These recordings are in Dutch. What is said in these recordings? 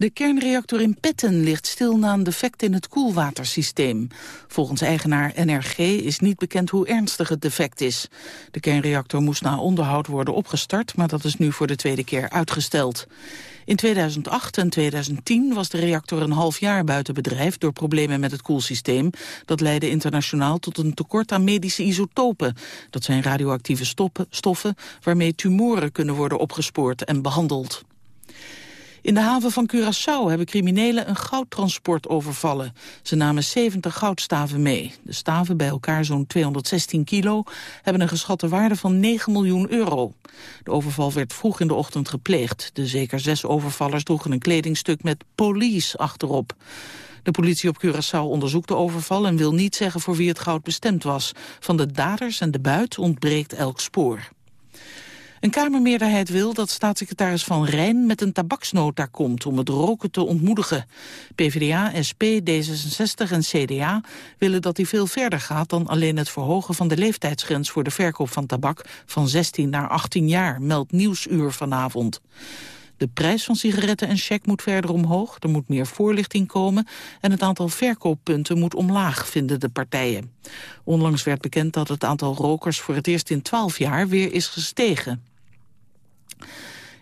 De kernreactor in Petten ligt stil na een defect in het koelwatersysteem. Volgens eigenaar NRG is niet bekend hoe ernstig het defect is. De kernreactor moest na onderhoud worden opgestart, maar dat is nu voor de tweede keer uitgesteld. In 2008 en 2010 was de reactor een half jaar buiten bedrijf door problemen met het koelsysteem. Dat leidde internationaal tot een tekort aan medische isotopen. Dat zijn radioactieve stoffen waarmee tumoren kunnen worden opgespoord en behandeld. In de haven van Curaçao hebben criminelen een goudtransport overvallen. Ze namen 70 goudstaven mee. De staven, bij elkaar zo'n 216 kilo, hebben een geschatte waarde van 9 miljoen euro. De overval werd vroeg in de ochtend gepleegd. De zeker zes overvallers droegen een kledingstuk met police achterop. De politie op Curaçao onderzoekt de overval en wil niet zeggen voor wie het goud bestemd was. Van de daders en de buit ontbreekt elk spoor. Een Kamermeerderheid wil dat staatssecretaris Van Rijn met een tabaksnota komt om het roken te ontmoedigen. PvdA, SP, D66 en CDA willen dat hij veel verder gaat dan alleen het verhogen van de leeftijdsgrens voor de verkoop van tabak van 16 naar 18 jaar, meldt Nieuwsuur vanavond. De prijs van sigaretten en cheque moet verder omhoog, er moet meer voorlichting komen en het aantal verkooppunten moet omlaag, vinden de partijen. Onlangs werd bekend dat het aantal rokers voor het eerst in 12 jaar weer is gestegen.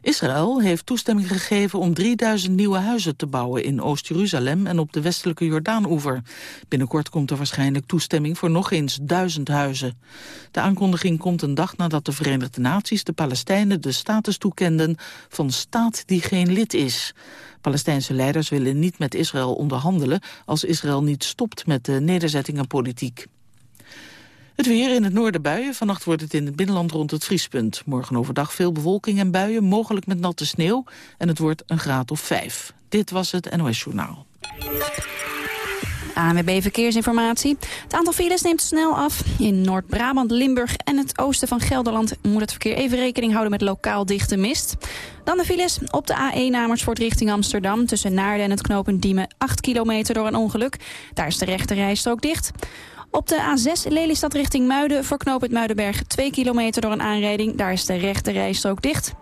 Israël heeft toestemming gegeven om 3000 nieuwe huizen te bouwen in Oost-Jeruzalem en op de westelijke Jordaanoever. Binnenkort komt er waarschijnlijk toestemming voor nog eens duizend huizen. De aankondiging komt een dag nadat de Verenigde Naties de Palestijnen de status toekenden van staat die geen lid is. Palestijnse leiders willen niet met Israël onderhandelen als Israël niet stopt met de nederzettingenpolitiek. Het weer in het noorden buien. Vannacht wordt het in het binnenland rond het vriespunt. Morgen overdag veel bewolking en buien, mogelijk met natte sneeuw. En het wordt een graad of vijf. Dit was het NOS Journaal. ANWB Verkeersinformatie. Het aantal files neemt snel af. In Noord-Brabant, Limburg en het oosten van Gelderland... moet het verkeer even rekening houden met lokaal dichte mist. Dan de files op de A1 Amersfoort richting Amsterdam... tussen Naarden en het knooppunt Diemen 8 kilometer door een ongeluk. Daar is de rechte rijstrook dicht. Op de A6 Lelystad richting Muiden voor knooppunt Muidenberg 2 kilometer door een aanrijding. Daar is de rechte rijstrook dicht.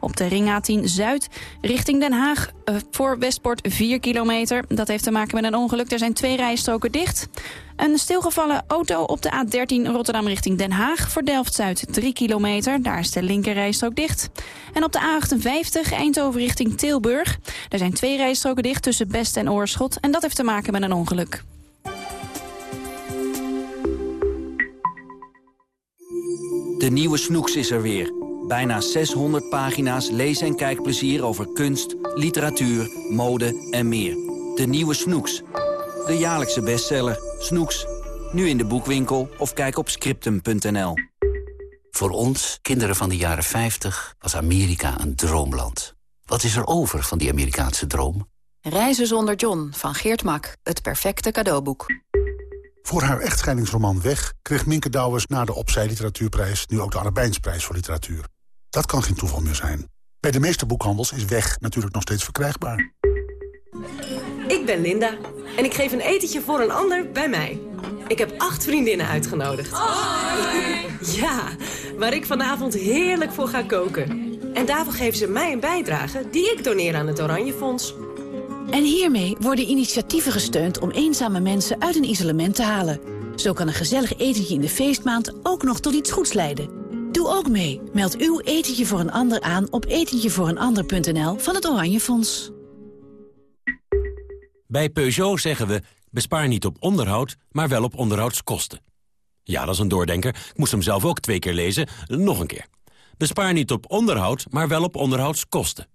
Op de ring A10 Zuid richting Den Haag uh, voor Westport 4 kilometer. Dat heeft te maken met een ongeluk. Er zijn twee rijstroken dicht. Een stilgevallen auto op de A13 Rotterdam richting Den Haag. Voor Delft-Zuid 3 kilometer. Daar is de linker rijstrook dicht. En op de A58 Eindhoven richting Tilburg. Er zijn twee rijstroken dicht tussen Best en Oorschot. En dat heeft te maken met een ongeluk. De nieuwe Snoeks is er weer. Bijna 600 pagina's lees- en kijkplezier over kunst, literatuur, mode en meer. De nieuwe Snoeks. De jaarlijkse bestseller. Snoeks. Nu in de boekwinkel of kijk op scriptum.nl. Voor ons, kinderen van de jaren 50, was Amerika een droomland. Wat is er over van die Amerikaanse droom? Reizen zonder John van Geert Mak. Het perfecte cadeauboek. Voor haar echtscheidingsroman Weg kreeg Minke Douwers na de Opzij Literatuurprijs nu ook de Arabijnsprijs voor literatuur. Dat kan geen toeval meer zijn. Bij de meeste boekhandels is Weg natuurlijk nog steeds verkrijgbaar. Ik ben Linda en ik geef een etentje voor een ander bij mij. Ik heb acht vriendinnen uitgenodigd. Ja, waar ik vanavond heerlijk voor ga koken. En daarvoor geven ze mij een bijdrage die ik doneer aan het Oranje Fonds. En hiermee worden initiatieven gesteund om eenzame mensen uit een isolement te halen. Zo kan een gezellig etentje in de feestmaand ook nog tot iets goeds leiden. Doe ook mee. Meld uw etentje voor een ander aan op etentjevooreenander.nl van het Oranje Fonds. Bij Peugeot zeggen we, bespaar niet op onderhoud, maar wel op onderhoudskosten. Ja, dat is een doordenker. Ik moest hem zelf ook twee keer lezen. Nog een keer. Bespaar niet op onderhoud, maar wel op onderhoudskosten.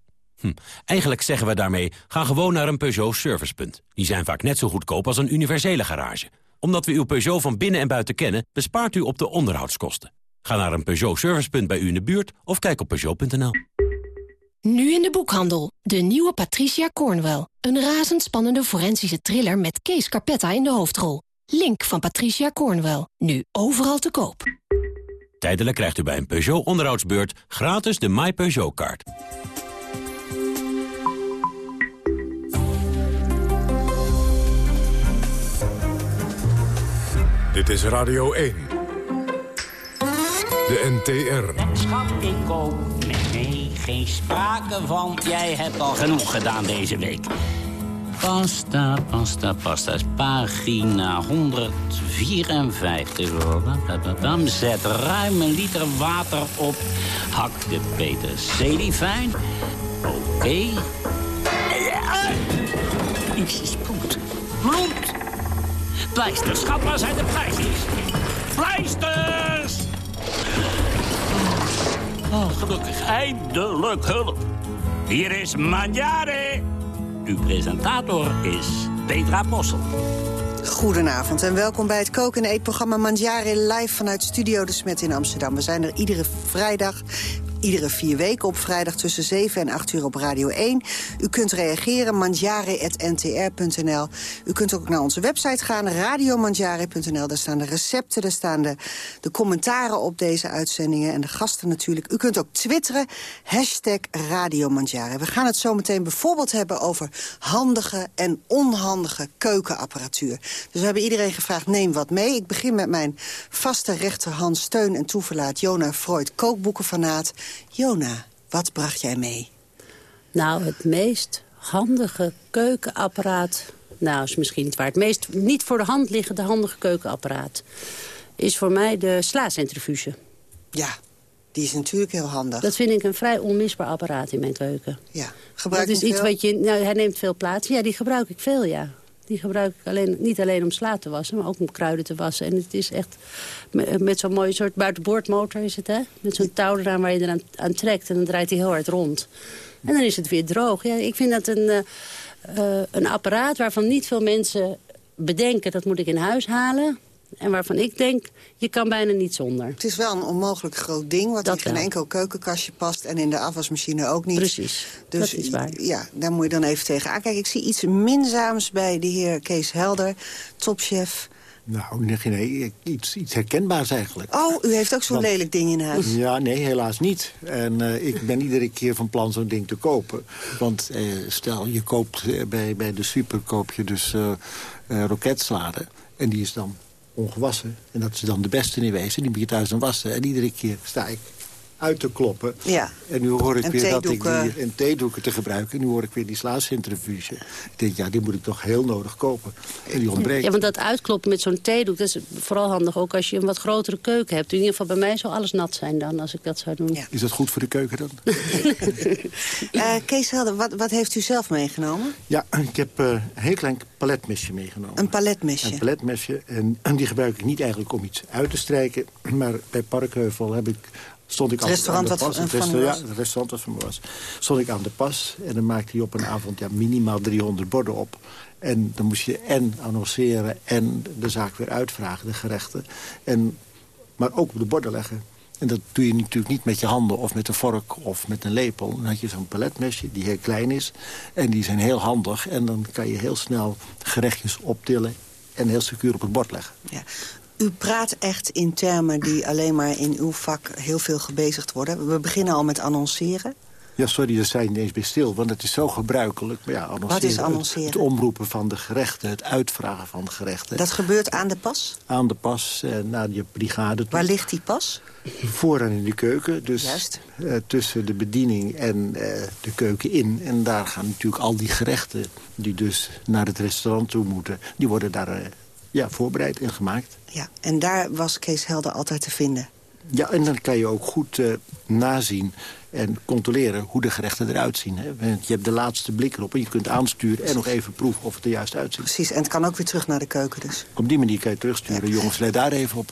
Hm. Eigenlijk zeggen we daarmee, ga gewoon naar een Peugeot servicepunt. Die zijn vaak net zo goedkoop als een universele garage. Omdat we uw Peugeot van binnen en buiten kennen, bespaart u op de onderhoudskosten. Ga naar een Peugeot servicepunt bij u in de buurt of kijk op Peugeot.nl. Nu in de boekhandel, de nieuwe Patricia Cornwell. Een razendspannende forensische thriller met Kees Carpetta in de hoofdrol. Link van Patricia Cornwell, nu overal te koop. Tijdelijk krijgt u bij een Peugeot onderhoudsbeurt gratis de My Peugeot-kaart. Dit is Radio 1. De NTR. Schat, ik koop met 9 geen sprake van. Jij hebt al genoeg gedaan deze week. Pasta, pasta, pasta. Pagina 154. Zet ruim een liter water op. Hak de peterselie fijn. Oké. Okay. Iets is bloed. Bloed! Pleisters, schat, waar zijn de pleisters? Pleisters! Oh, gelukkig, eindelijk hulp. Hier is Manjare. Uw presentator is Petra Possel. Goedenavond en welkom bij het koken- en eetprogramma Manjare live vanuit Studio De Smet in Amsterdam. We zijn er iedere vrijdag Iedere vier weken op vrijdag tussen 7 en 8 uur op Radio 1. U kunt reageren, manjare.ntr.nl. U kunt ook naar onze website gaan, radiomanjare.nl. Daar staan de recepten, daar staan de, de commentaren op deze uitzendingen... en de gasten natuurlijk. U kunt ook twitteren, hashtag Radio We gaan het zo meteen bijvoorbeeld hebben over handige en onhandige keukenapparatuur. Dus we hebben iedereen gevraagd, neem wat mee. Ik begin met mijn vaste rechterhand steun en toeverlaat... Jona Freud, kookboekenfanaat. Jona, wat bracht jij mee? Nou, het meest handige keukenapparaat... nou, is misschien niet waar. Het meest niet voor de hand liggende handige keukenapparaat... is voor mij de slaacentrifuge. Ja, die is natuurlijk heel handig. Dat vind ik een vrij onmisbaar apparaat in mijn keuken. Ja, gebruik dat is iets wat je. Nou, hij neemt veel plaats. Ja, die gebruik ik veel, ja. Die gebruik ik alleen, niet alleen om sla te wassen, maar ook om kruiden te wassen. En het is echt met, zo'n mooie soort buitenboordmotor is het, hè? Met zo'n touw eraan waar je eraan aan trekt en dan draait hij heel hard rond. En dan is het weer droog. Ja, ik vind dat een, uh, uh, een apparaat waarvan niet veel mensen bedenken... dat moet ik in huis halen. En waarvan ik denk, je kan bijna niet zonder. Het is wel een onmogelijk groot ding, wat in geen enkel keukenkastje past... en in de afwasmachine ook niet. Precies, dus, dat is waar. Ja, daar moet je dan even tegen aankijken. Ik zie iets minzaams bij de heer Kees Helder, topchef... Nou, nee, nee, iets, iets herkenbaars eigenlijk. Oh, u heeft ook zo'n lelijk ding in huis? Ja, nee, helaas niet. En uh, ik ben iedere keer van plan zo'n ding te kopen. Want uh, stel, je koopt uh, bij, bij de super koop je dus roketslade. En die is dan ongewassen. En dat is dan de beste in wezen. Die moet je thuis dan wassen. En iedere keer sta ik uit te kloppen. Ja. En nu hoor ik weer dat ik die, en theedoeken te gebruiken. En nu hoor ik weer die slaascentrifuge. Ik denk, ja, die moet ik toch heel nodig kopen. En die ontbreekt. Ja, want dat uitkloppen met zo'n theedoek, dat is vooral handig ook als je een wat grotere keuken hebt. In ieder geval bij mij zou alles nat zijn dan, als ik dat zou doen. Is dat goed voor de keuken dan? uh, Kees Helder, wat, wat heeft u zelf meegenomen? Ja, ik heb uh, een heel klein paletmesje meegenomen. Een paletmesje? Een paletmesje. En, en die gebruik ik niet eigenlijk om iets uit te strijken. Maar bij Parkheuvel heb ik stond ik het restaurant aan de pas. Het, resta ja, het restaurant wat van me was. Stond ik aan de pas en dan maakte hij op een avond ja, minimaal 300 borden op. En dan moest je en annonceren en de zaak weer uitvragen, de gerechten. En, maar ook op de borden leggen. En dat doe je natuurlijk niet met je handen of met een vork of met een lepel. Dan had je zo'n paletmesje die heel klein is. En die zijn heel handig. En dan kan je heel snel gerechtjes optillen en heel secuur op het bord leggen. Ja. U praat echt in termen die alleen maar in uw vak heel veel gebezigd worden. We beginnen al met annonceren. Ja, sorry, daar zijn niet eens bij stil, want het is zo gebruikelijk. Maar ja, annonceren, Wat is annonceren? Het, omroepen van de gerechten, het uitvragen van de gerechten. Dat gebeurt aan de pas? Aan de pas, eh, naar je brigade toe. Waar ligt die pas? Vooraan in de keuken, dus Juist. Uh, tussen de bediening en uh, de keuken in. En daar gaan natuurlijk al die gerechten die dus naar het restaurant toe moeten... die worden daar uh, ja, voorbereid en gemaakt. Ja, en daar was Kees Helder altijd te vinden. Ja, en dan kan je ook goed uh, nazien en controleren hoe de gerechten eruit zien. Hè? Want je hebt de laatste blik erop en je kunt aansturen... en nog even proeven of het er juist uitziet. Precies, en het kan ook weer terug naar de keuken dus. Op die manier kan je terugsturen. Ja. Jongens, let daar even op.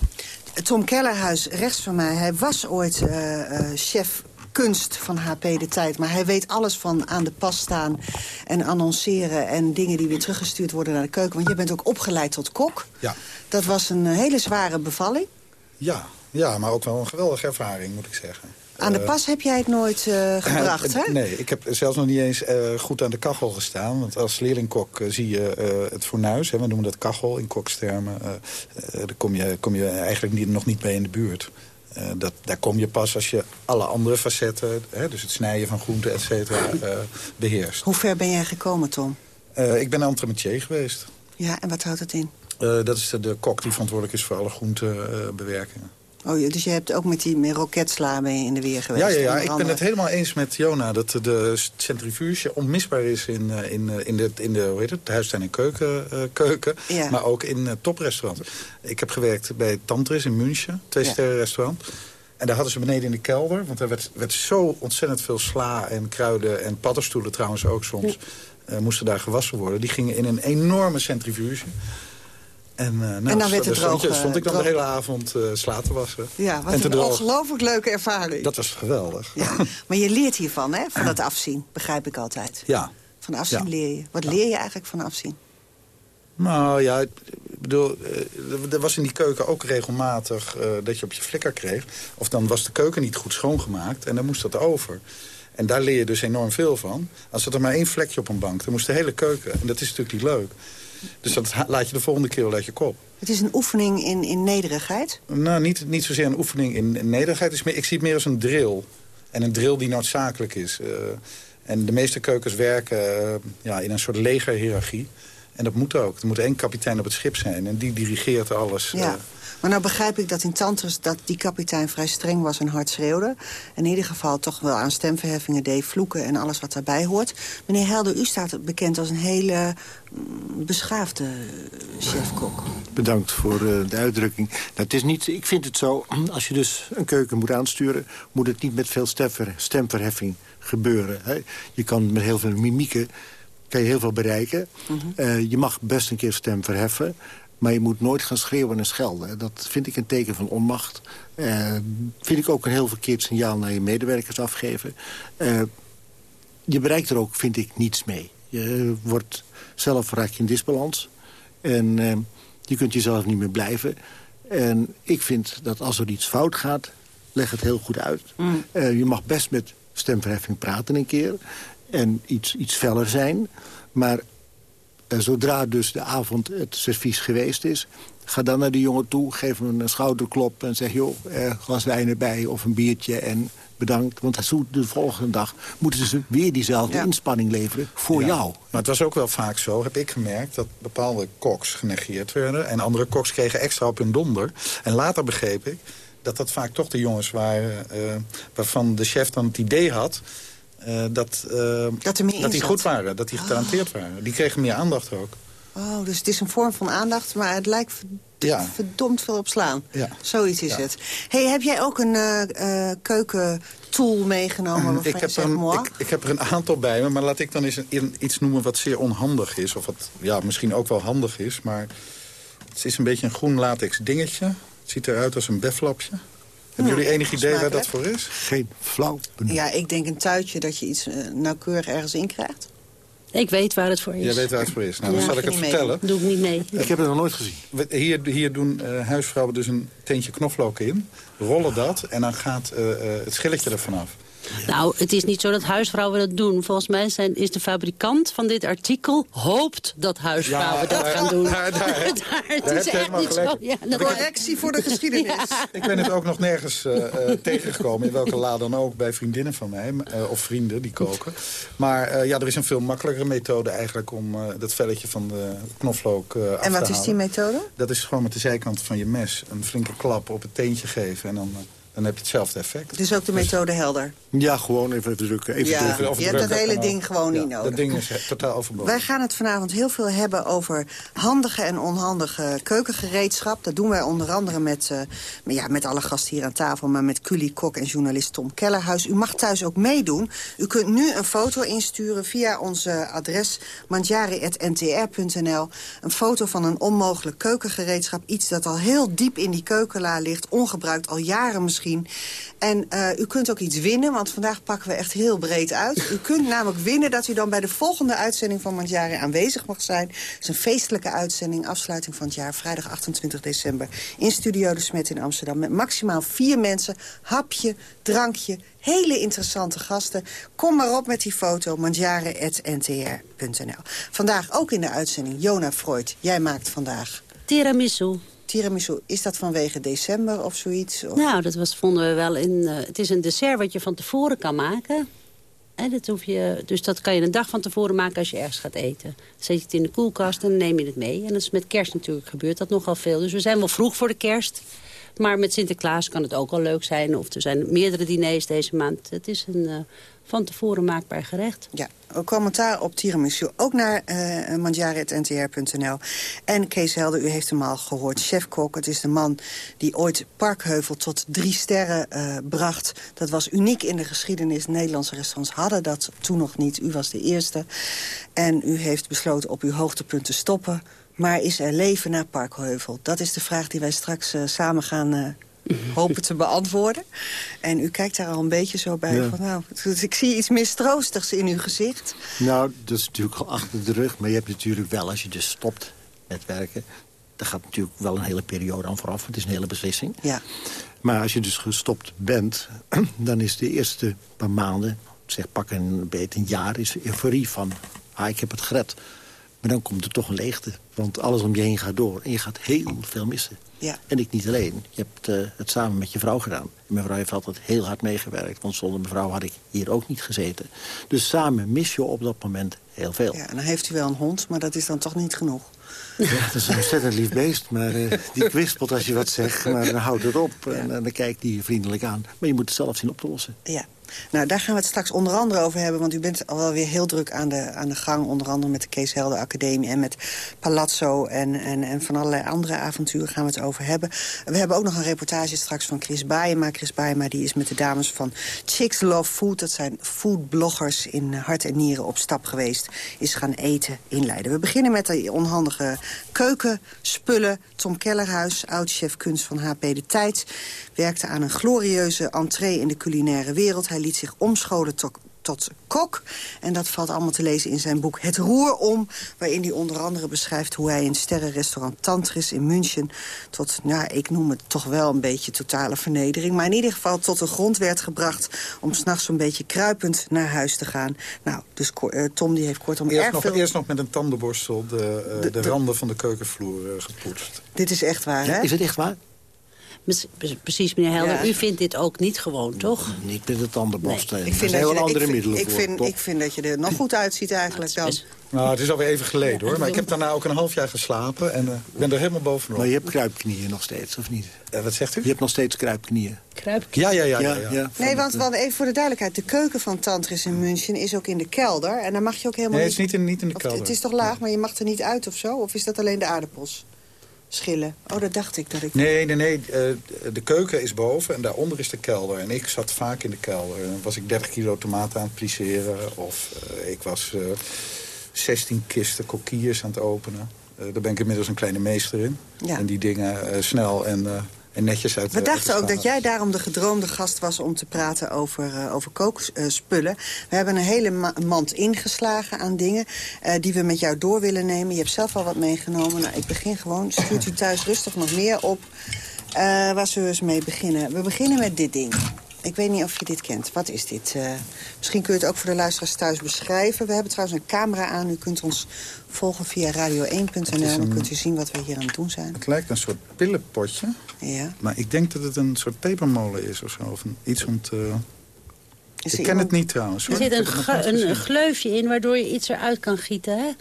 Tom Kellerhuis, rechts van mij, hij was ooit uh, uh, chef kunst van HP de tijd. Maar hij weet alles van aan de pas staan en annonceren... en dingen die weer teruggestuurd worden naar de keuken. Want je bent ook opgeleid tot kok. Ja. Dat was een hele zware bevalling. Ja, ja maar ook wel een geweldige ervaring, moet ik zeggen. Aan de pas heb jij het nooit uh, gebracht, hè? Nee, ik heb zelfs nog niet eens uh, goed aan de kachel gestaan. Want als leerlingkok uh, zie je het fornuis. Hè, we noemen dat kachel in kokstermen. daar kom je, kom je eigenlijk niet, nog niet mee in de buurt. Uh, dat, daar kom je pas als je alle andere facetten... Hè, dus het snijden van groenten, et cetera, uh, beheerst. Hoe ver ben jij gekomen, Tom? Uh, ik ben entremetier geweest. Ja, en wat houdt het in? dat is de, de, kok die verantwoordelijk is voor alle groentebewerkingen. Oh, dus je hebt ook met die met roketsla mee in de weer geweest? Ja, ja, ja. ik ben het helemaal eens met Jona... dat de centrifuge onmisbaar is in, eh, in, eh, in, de, in de, hoe heet het, huistuin- en keuken, eh, keuken Ja. maar ook in toprestaurants. Ik heb gewerkt bij Tantris in München, twee Ja. sterren restaurant. En daar hadden ze beneden in de kelder... want er werd, werd zo ontzettend veel sla en kruiden... en paddenstoelen trouwens ook soms... moesten daar gewassen worden. Die gingen in een enorme centrifuge. En, eh, nou, dan werd het droog, stond ik dan droog. de hele avond eh sla te wassen. Ja, wat en een ongelooflijk leuke ervaring. Dat was geweldig. Ja. Maar je leert hiervan, hè? Van het afzien, begrijp ik altijd. Ja. Van afzien Ja. leer je. Wat leer je eigenlijk van afzien? Nou ja, ik bedoel, eh, er was in die keuken ook regelmatig eh, dat je op je flikker kreeg. Of dan was de keuken niet goed schoongemaakt en dan moest dat over. En daar leer je dus enorm veel van. Als er maar één vlekje op een bank, dan moest de hele keuken. En dat is natuurlijk niet leuk. Dus dat laat je de volgende keer wel uit je kop. Het is een oefening in, in nederigheid. Nou, niet, niet zozeer een oefening in, in nederigheid. Is meer, ik zie het meer als een drill. En een drill die noodzakelijk is. Eh, en de meeste keukens werken eh, ja, in een soort legerhiërarchie. En dat moet ook. Er moet één kapitein op het schip zijn. En die dirigeert alles. Ja. Eh. Maar nou begrijp ik dat in Tantres dat die kapitein vrij streng was en hard schreeuwde. In ieder geval toch wel aan stemverheffingen deed, vloeken en alles wat daarbij hoort. Meneer Helder, u staat bekend als een hele mm, beschaafde chef-kok. Bedankt voor eh, de uitdrukking. Nou, het is niet, ik vind het zo, als je dus een keuken moet aansturen... moet het niet met veel stemver, stemverheffing gebeuren. Hè. Je kan met heel veel mimieken kan je heel veel bereiken. Eh, je mag best een keer stem verheffen... maar je moet nooit gaan schreeuwen en schelden. Dat vind ik een teken van onmacht. Eh, vind ik ook een heel verkeerd signaal naar je medewerkers afgeven. Eh, je bereikt er ook, vind ik, niets mee. Je wordt zelf raak je in disbalans. En eh, je kunt jezelf niet meer blijven. En ik vind dat als er iets fout gaat, leg het heel goed uit. Eh, je mag best met stemverheffing praten een keer. En iets, iets feller zijn. Maar eh, zodra dus de avond het servies geweest is... ga dan naar de jongen toe, geef hem een schouderklop... en zeg, joh, eh, glas wijn erbij of een biertje en bedankt. Want zo de volgende dag moeten ze weer diezelfde inspanning leveren voor Ja. jou. Maar het was ook wel vaak zo, heb ik gemerkt... dat bepaalde koks genegeerd werden... en andere koks kregen extra op hun donder. En later begreep ik dat dat vaak toch de jongens waren... eh, waarvan de chef dan het idee had... eh, dat, eh, Dat die goed waren, dat die getalenteerd waren. Die kregen meer aandacht ook. Oh, dus het is een vorm van aandacht, maar het lijkt Ja. verdomd veel op slaan. Ja. Zoiets is Ja. het. Hey, heb jij ook een eh, keukentool meegenomen Ik heb, er zegt, een, ik, ik heb er een aantal bij me, maar laat ik dan eens een- iets noemen wat zeer onhandig is. Of wat ja, misschien ook wel handig is, maar het is een beetje een groen latex dingetje. Het ziet eruit als een beflapje. Hebben jullie enig idee waar dat voor is? Geen flauw Ja, ik denk een tuitje dat je iets eh, nauwkeurig ergens in krijgt. Ik weet waar het voor is. Jij weet waar het voor is. Nou, dan Ja. zal ik het vertellen. Doe ik niet mee. Ik heb het nog nooit gezien. Hier, hier doen eh, huisvrouwen dus een teentje knoflook in. Rollen dat en dan gaat eh, eh, het schilletje er vanaf. Nou, het is niet zo dat huisvrouwen dat doen. Volgens mij zijn, is de fabrikant van dit artikel... hoopt dat huisvrouwen Ja, dat daar- gaan doen. daar- daar- het daar is heb je echt helemaal niet zo. Ja, dat Correctie voor de geschiedenis. Ik ben het ook nog nergens eh, eh, tegengekomen, in welke la dan ook, bij vriendinnen van mij, eh, of vrienden die koken. Maar eh, ja, er is een veel makkelijkere methode eigenlijk om eh, dat velletje van de knoflook eh af te En wat halen. is die methode? Dat is gewoon met de zijkant van je mes een flinke klap op het teentje geven en dan, dan heb je hetzelfde effect. Dus ook de methode helder. Ja, gewoon even drukken. Even Ja, drukken. je hebt dat hele ding gewoon niet nodig. Dat ding is eh, totaal overbodig. Wij gaan het vanavond heel veel hebben over handige en onhandige keukengereedschap. Dat doen wij onder andere met, eh, ja, met alle gasten hier aan tafel... maar met Cully Kok en journalist Tom Kellerhuis. U mag thuis ook meedoen. U kunt nu een foto insturen via onze adres mandjari.ntr.nl. Een foto van een onmogelijk keukengereedschap. Iets dat al heel diep in die keukenla ligt. Ongebruikt, al jaren misschien. En eh, u kunt ook iets winnen, want vandaag pakken we echt heel breed uit. U kunt namelijk winnen dat u dan bij de volgende uitzending van Mandjari aanwezig mag zijn. Het is een feestelijke uitzending, afsluiting van het jaar, vrijdag 28 december. In Studio De Smet in Amsterdam met maximaal vier mensen. Hapje, drankje, hele interessante gasten. Kom maar op met die foto, mandjari.ntr.nl. Vandaag ook in de uitzending Jona Freud. Jij maakt vandaag... Tiramisu. Tiramisu, is dat vanwege december of zoiets? Of? Nou, dat was, vonden we wel in... eh, het is een dessert wat je van tevoren kan maken. En dat hoef je, dus dat kan je een dag van tevoren maken als je ergens gaat eten. Zet je het in de koelkast en neem je het mee. En dat is met kerst natuurlijk gebeurt dat nogal veel. Dus we zijn wel vroeg voor de kerst. Maar met Sinterklaas kan het ook al leuk zijn. Of er zijn meerdere diners deze maand. Het is een uh, van tevoren maakbaar gerecht. Ja, commentaar op tiramisu. Ook naar uh. En Kees Helder, u heeft hem al gehoord. Chef-kok, het is de man die ooit Parkheuvel tot drie sterren uh, bracht. Dat was uniek in de geschiedenis. Nederlandse restaurants hadden dat toen nog niet. U was de eerste. En u heeft besloten op uw hoogtepunt te stoppen. Maar is er leven na Parkheuvel? Dat is de vraag die wij straks uh, samen gaan hopen te beantwoorden. En u kijkt daar al een beetje zo bij. Ja. Van, nou, dus ik zie iets mistroostigs in uw gezicht. Nou, dat is natuurlijk al achter de rug. Maar je hebt natuurlijk wel, als je dus stopt met werken... daar gaat natuurlijk wel een hele periode aan vooraf. Het is een hele beslissing. Ja. Maar als je dus gestopt bent, dan is de eerste paar maanden... zeg pak een beetje een jaar, is euforie van... ah, ik heb het gered. Maar dan komt er toch een leegte. Want alles om je heen gaat door. En je gaat heel veel missen. Ja. En ik niet alleen. Je hebt uh, het samen met je vrouw gedaan. En mijn vrouw heeft altijd heel hard meegewerkt. Want zonder mevrouw had ik hier ook niet gezeten. Dus samen mis je op dat moment heel veel. Ja, en dan heeft u wel een hond, maar dat is dan toch niet genoeg. Ja, dat is een ontzettend lief beest. Maar uh, die kwispelt als je wat zegt. Maar dan houdt het op. Ja. En, en, dan kijkt hij je vriendelijk aan. Maar je moet het zelf zien op te lossen. Ja. Nou, daar gaan we het straks onder andere over hebben. Want u bent al wel weer heel druk aan de, aan de gang. Onder andere met de Kees Helder Academie en met Palazzo. En, en, en van allerlei andere avonturen gaan we het over hebben. We hebben ook nog een reportage straks van Chris Baayema. Chris Baayema die is met de dames van Chicks Love Food. Dat zijn foodbloggers in hart en nieren op stap geweest. Is gaan eten in Leiden. We beginnen met de onhandige keukenspullen. Tom Kellerhuis, oud-chef kunst van HP De Tijd... werkte aan een glorieuze entree in de culinaire wereld. Hij liet zich omscholen tot, tot kok. En dat valt allemaal te lezen in zijn boek Het Roer Om... waarin hij onder andere beschrijft hoe hij in sterrenrestaurant Tantris in München... tot, nou, ik noem het toch wel een beetje totale vernedering... maar in ieder geval tot de grond werd gebracht... om s'nachts zo'n beetje kruipend naar huis te gaan. Nou, dus uh, Tom die heeft kortom eerst erg nog, veel... Eerst nog met een tandenborstel de, uh, de, de, de randen van de keukenvloer uh, gepoetst. Dit is echt waar, hè? Is het echt waar? Precies, meneer Helder. Ja. U vindt dit ook niet gewoon, toch? Niet met de tandenborstel. Nee. Ik vind er heel andere ik middelen ik voor. Vind, ik vind dat je er nog goed uitziet eigenlijk dan. Nou, het is alweer even geleden hoor. Maar ik heb daarna ook een half jaar geslapen en uh, ben er helemaal bovenop. Maar je hebt kruipknieën nog steeds, of niet? Uh, wat zegt u? Je hebt nog steeds kruipknieën. Kruipknieën? Ja, ja, ja. ja, ja. ja. Nee, want, want even voor de duidelijkheid. De keuken van Tantris in München is ook in de kelder. En daar mag je ook helemaal nee, het is niet in, niet in de of, kelder. Het is toch laag, maar je mag er niet uit of zo? Of is dat alleen de aardappels? Schillen. Oh, dat dacht ik dat ik... Nee, nee, nee. Uh, de keuken is boven en daaronder is de kelder. En ik zat vaak in de kelder. Dan was ik 30 kilo tomaten aan het plisseren. Of uh, ik was uh, 16 kisten kokkiers aan het openen. daar ben ik inmiddels een kleine meester in. Ja. En die dingen snel en, en netjes uit We dachten ook dat jij daarom de gedroomde gast was om te praten over, uh, over kookspullen. We hebben een hele ma mand ingeslagen aan dingen uh, die we met jou door willen nemen. Je hebt zelf al wat meegenomen. Nou, ik begin gewoon. Stuurt u thuis rustig nog meer op. Uh, waar zullen we eens mee beginnen? We beginnen met dit ding. Ik weet niet of je dit kent. Wat is dit? Uh, misschien kun je het ook voor de luisteraars thuis beschrijven. We hebben trouwens een camera aan. U kunt ons volgen via radio1.nl. Dan kunt u zien wat we hier aan het doen zijn. Het lijkt een soort pillenpotje. Ja. Maar ik denk dat het een soort pepermolen is of zo. Of een, iets om te... Is ik ken iemand... het niet trouwens. Er zit een, een, een gleufje in waardoor je iets eruit kan gieten, hè?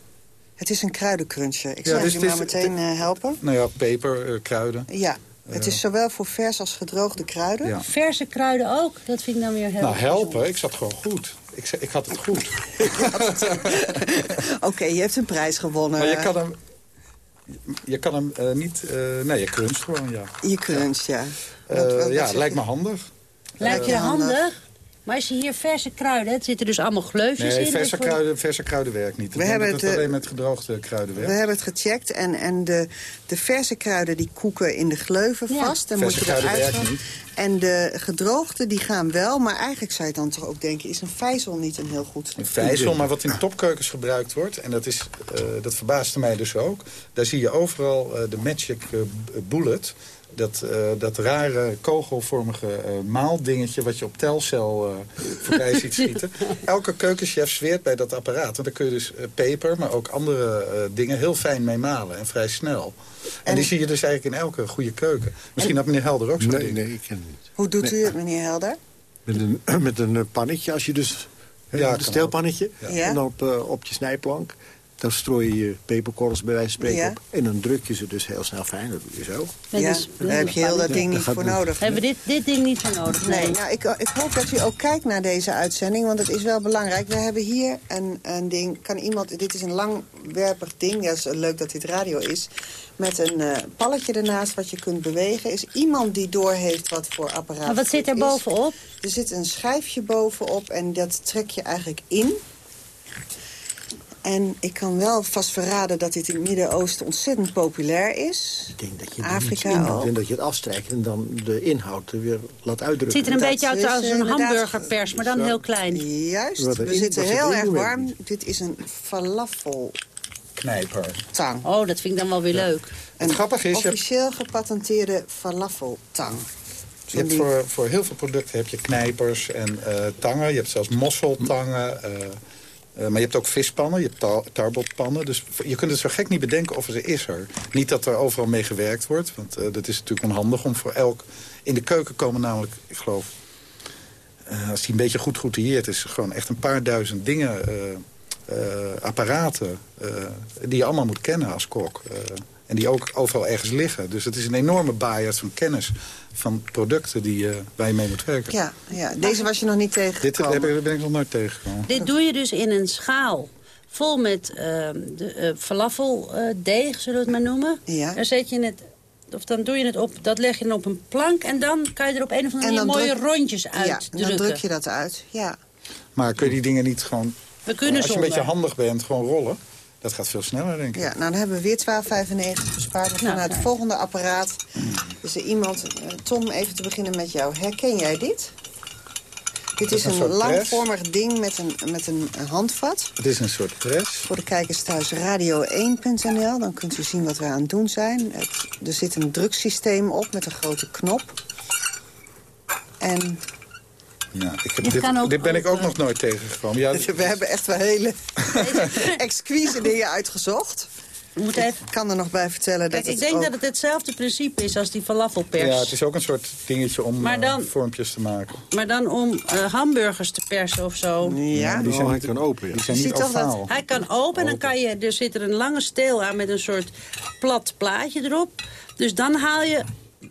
Het is een kruidencruncher. Ik Ja, zal dus je maar meteen uh, helpen. Nou ja, peper, uh, kruiden. Ja, het is zowel voor vers als gedroogde kruiden. Ja. Verse kruiden ook, dat vind ik dan weer heel Nou, helpen. Ik zat gewoon goed. Ik, zei- ik had het goed. Oké, okay, je hebt een prijs gewonnen. Maar je kan hem... Je kan hem uh, niet... Uh, nee, je cruncht gewoon, ja. Je cruncht, ja. Uh, Wat- wat- ja, lijkt me handig. Lijkt je handig? Maar als je hier verse kruiden, het zitten dus allemaal gleufjes Nee, in. verse voor- kruiden, verse kruiden werkt niet. We hebben het, het eh, alleen met gedroogde kruiden We werkt. hebben het gecheckt en, en de, de verse kruiden die koeken in de gleuven Ja. vast. Dan Verse moet je kruiden gaan. niet. En de gedroogde die gaan wel, maar eigenlijk zou je dan toch ook denken... is een vijzel niet een heel goed... Een vijzel, maar wat in topkeukens gebruikt wordt... en dat, is, eh, dat verbaasde mij dus ook... daar zie je overal eh, de magic eh, bullet... Dat, eh, dat rare kogelvormige eh, maaldingetje... wat je op telcel eh voorbij ziet schieten. Elke keukenchef zweert bij dat apparaat. Want daar kun je dus peper, maar ook andere eh, dingen... heel fijn mee malen en vrij snel. En, die zie je dus eigenlijk in elke goede keuken. Misschien had meneer Helder ook zo'n Nee, ding. nee, ik ken het niet. Hoe doet Nee. u het, meneer Helder? Met een, met een pannetje, als je dus... hè, Ja, een steelpannetje. Ja. En dan op, eh, op je snijplank. Dan strooi je je peperkorrels bij wijze van spreken Ja. op. En dan druk je ze dus heel snel fijn. Dat doe je zo. Ja, daar heb je heel dat ding niet voor nodig. Hebben we dit, dit ding niet voor nodig? Nee, nou, ik, ik hoop dat u ook kijkt naar deze uitzending, want het is wel belangrijk. We hebben hier een, een ding, kan iemand, dit is een langwerpig ding, ja, het is leuk dat dit radio is, met een eh, palletje ernaast wat je kunt bewegen. Is iemand die doorheeft wat voor apparaat Maar wat zit er is? bovenop? Er zit een schijfje bovenop en dat trek je eigenlijk in. En ik kan wel vast verraden dat dit in het Midden-Oosten ontzettend populair is. Ik denk dat je Afrika ook. en dat je het afstrijkt en dan de inhoud er weer laat Het uitdrukken. ziet er een Dat beetje uit als eh, een inderdaad- hamburgerpers, maar dan Zo. heel klein. Juist, we zitten heel erg warm. Dit is een falafeltang. Knijper. Oh, dat vind ik dan wel weer leuk. Een grappige is, officieel gepatenteerde falafeltang. Je hebt voor, voor heel veel producten heb je knijpers en eh, tangen. Je hebt zelfs mosseltangen. eh, eh, maar je hebt ook vispannen, je hebt tar tarbotpannen. Dus je kunt het zo gek niet bedenken of er is er. Niet dat er overal mee gewerkt wordt. Want eh, dat is natuurlijk onhandig om voor elk... In de keuken komen namelijk, ik geloof... eh, als die een beetje goed goedieerd is... gewoon echt een paar duizend dingen... apparaten die je allemaal moet kennen als kok. Eh, en die ook overal ergens liggen. Dus het is een enorme bias van kennis van producten die, eh, waar je mee moet werken. Ja, ja, deze was je nog niet Dit tegengekomen. heb ik- ben ik nog nooit tegengekomen. Dit doe je dus in een schaal vol met ehm, de eh falafeldeeg, zullen we het maar noemen. Ja. Daar zet je het, of dan doe je het op, dat leg je dan op een plank en dan kan je er op een of andere manier mooie druk- rondjes Ja, uitdrukken. en dan druk je dat uit. Ja. Maar kun je die dingen niet gewoon... We kunnen als je een beetje handig bent, gewoon rollen? Dat gaat veel sneller, denk ik. ja, nou dan hebben we weer 12,95 bespaard. We gaan Nou, naar het volgende apparaat. Is er iemand... eh, Tom, even te beginnen met jou. Herken jij dit? Dit is een langvormig ding met een, met een handvat. Het is een soort press. Voor de kijkers thuis radio1.nl. Dan kunt u zien wat we aan het doen zijn. Het, er zit een druksysteem op met een grote knop. En Ja, ik heb, Dit dit, ben ik ook nog nooit tegengekomen. Ja, we hebben echt wel hele exquise dingen uitgezocht. We moeten even... Ik kan er nog bij vertellen Kijk, dat ik het denk ook... dat het hetzelfde principe is als die falafelpers. ja, het is ook een soort dingetje om Maar eh, vormpjes te maken. Maar dan om eh, hamburgers te persen of zo. Ja, die zijn Oh, niet, hij kan open, ja. Die zijn Je niet ziet dat-. Hij kan open en dan kan je, er zit er een lange steel aan met een soort plat plaatje erop. Dus dan haal je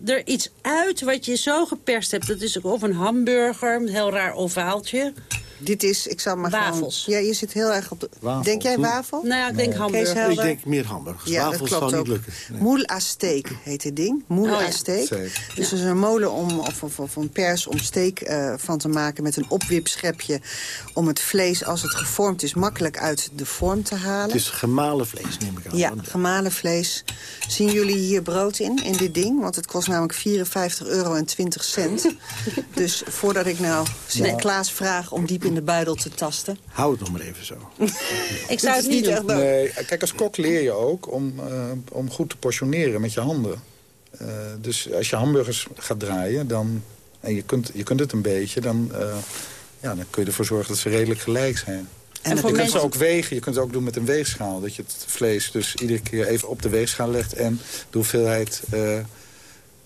er iets uit wat je zo geperst hebt. Dat is ook of een hamburger, een heel raar ovaaltje. Dit is, ik zal maar Wafels. gewoon... Ja, je zit heel erg op de... Wafel. Denk jij wafel? Nou ja, ik denk hamburger. Ik denk meer hamburgers. Ja, dat Wafels ook. niet lukken. Nee. Moule à steak heet dit ding. Moule Oh ja. à steak. Steak. Dus er is een molen om, of, of, of een pers om steak eh, van te maken... met een opwipschepje om het vlees, als het gevormd is... makkelijk uit de vorm te halen. Het is gemalen vlees, neem ik aan. Ja, gemalen vlees. Zien jullie hier brood in, in dit ding? Want het kost namelijk 54 euro en 20 cent. dus voordat ik nou Sinterklaas vraag om diep in de buidel te tasten... Hou het nog maar even zo. Ik zou het niet doen. echt nodig. Nee, kijk, als kok leer je ook om, eh, om goed te portioneren met je handen. Eh, dus als je hamburgers gaat draaien, dan, en je kunt, je kunt het een beetje... Dan, eh, ja, dan kun je ervoor zorgen dat ze redelijk gelijk zijn. En je voor kunt mensen- ze ook wegen. Je kunt het ook doen met een weegschaal. Dat je het vlees dus iedere keer even op de weegschaal legt... en de hoeveelheid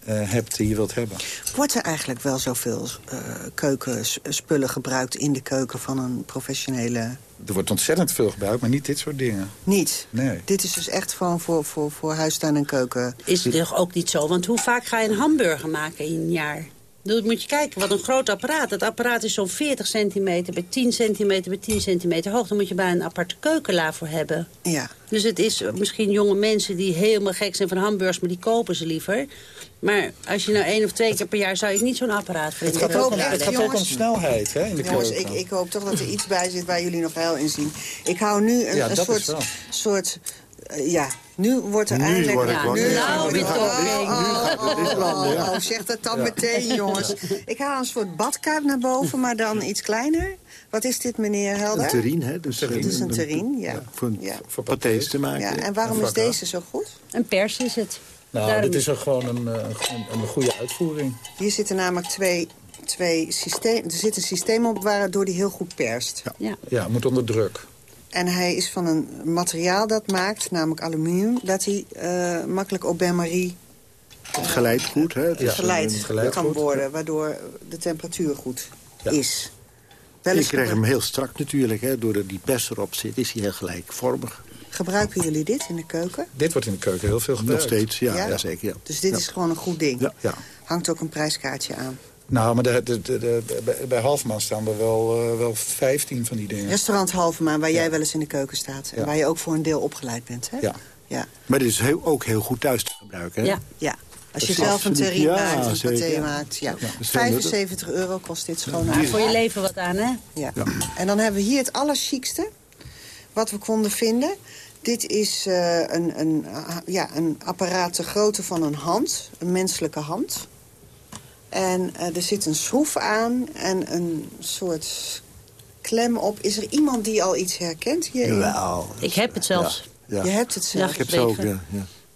hebt die je wilt hebben. Wordt er eigenlijk wel zoveel eh keukenspullen gebruikt in de keuken van een professionele... Er wordt ontzettend veel gebruikt, maar niet dit soort dingen. Niet? Nee. Dit is dus echt gewoon voor, voor, voor huistuin en keuken. Is het toch ook niet zo? Want hoe vaak ga je een hamburger maken in een jaar? Dan moet je kijken, wat een groot apparaat. Dat apparaat is zo'n 40 centimeter bij 10 centimeter bij 10 centimeter hoog. Dan moet je bij een aparte keukenla voor hebben. Ja. Dus het is eh, misschien jonge mensen die helemaal gek zijn van hamburgers... maar die kopen ze liever. Maar als je nou één of twee keer per jaar... zou je niet zo'n apparaat voor in Het gaat, ook het hebben. om snelheid hè, in de Jongens, ik, ik hoop toch dat er iets bij zit waar jullie nog heel in zien. Ik hou nu een, Ja, een dat is soort... wel. soort eh, ja, nu wordt er Nu eindelijk... wordt Ja, nu nou, weer gaat toch. Oh, zeg dat dan meteen, jongens. Ik haal een soort badkuip naar boven, maar dan iets kleiner. Wat is dit, meneer Een Helder? terrine, hè? Dus Het is een terrine, ja. Voor, een- Ja. voor te maken. Ja, en waarom is deze zo goed? Een pers is het. Nou, Daarom- dit is er gewoon een, eh, een, een goede uitvoering. Hier zitten namelijk twee, twee systeem, er zit een systeem op waardoor die heel goed perst. Ja. Ja, moet onder druk. En hij is van een materiaal dat maakt, namelijk aluminium... dat hij eh, makkelijk au bain-marie Het geleidt goed, hè? Het is geleid geleid kan goed. worden... waardoor de temperatuur goed Ja. is. Wel Je eens krijgt hem heel strak natuurlijk, hè? Doordat die pers erop zit, is hij heel gelijkvormig. Gebruiken jullie dit in de keuken? Dit wordt in de keuken heel veel gebruikt. Nog steeds, ja, Ja? zeker. Ja. Dus dit Ja. is gewoon een goed ding. Ja, ja. Hangt ook een prijskaartje aan. Nou, maar de, de, de, de- bij- Halfman staan er wel, eh, wel 15 van die dingen. Restaurant Halvemaan, waar jij wel eens in de keuken staat. En Ja. waar je ook voor een deel opgeleid bent, hè? Ja. ja. Maar dit is heel, ook heel goed thuis te gebruiken. Hè? Ja. ja. Als je zelf een terrine Ja, maakt, een zeker. paté Ja. maakt. Ja. Ja, dat is heel 75 euro kost dit schoon. Ja, voor je leven wat aan, hè? Ja. En dan hebben we hier het allerchicste wat we konden vinden. Dit is eh, een, een, ah, ja, een apparaat de grootte van een hand, een menselijke hand. En eh, er zit een schroef aan en een soort klem op. Is er iemand die al iets herkent hierin? Jawel. Ik heb het zelfs. Ja. Je hebt het zelf. Ja, Ik heb ze ook, ja.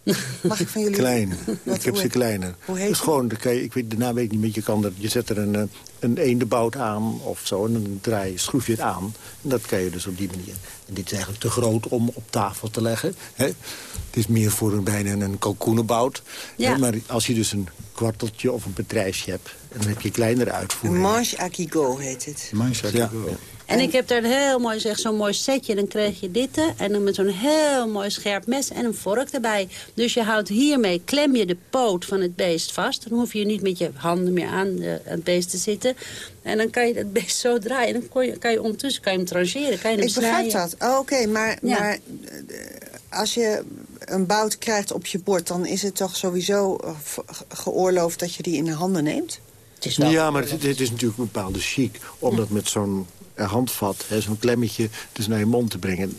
Mag ik van jullie? Klein. Wat- ik heb ze kleiner. hoe heet dus gewoon, dan kan je, ik weet, de naam weet ik niet meer. Je, kan er, je zet er een, eh, een eendebout aan of zo. En dan draai je, schroef je het aan. En dat kan je dus op die manier. En dit is eigenlijk te groot om op tafel te leggen. Hè? Het is meer voor een, bijna een kalkoenenbout. Ja. Maar als je dus een kwarteltje of een patrijsje hebt... en dan heb je kleinere Een uitvoeringen. manche à quigot heet het. Mancha Ja. En ik heb daar een heel mooi, zeg, zo'n mooi setje. Dan krijg je dit eh, en dan met zo'n heel mooi scherp mes en een vork erbij. Dus je houdt hiermee, klem je de poot van het beest vast. Dan hoef je niet met je handen meer aan, de, aan het beest te zitten. En dan kan je het beest zo draaien. En dan kon je, kan je ondertussen kan je hem trancheren, kan je hem Ik begrijp snijden. dat. Oh, Oké, maar, Ja. maar eh, als je een bout krijgt op je bord... dan is het toch sowieso eh, ge- geoorloofd dat je die in de handen neemt? Het is wel Ja, maar het, het is natuurlijk een bepaalde chic. Om dat met zo'n eh, handvat, hè, zo'n klemmetje, dus naar je mond te brengen.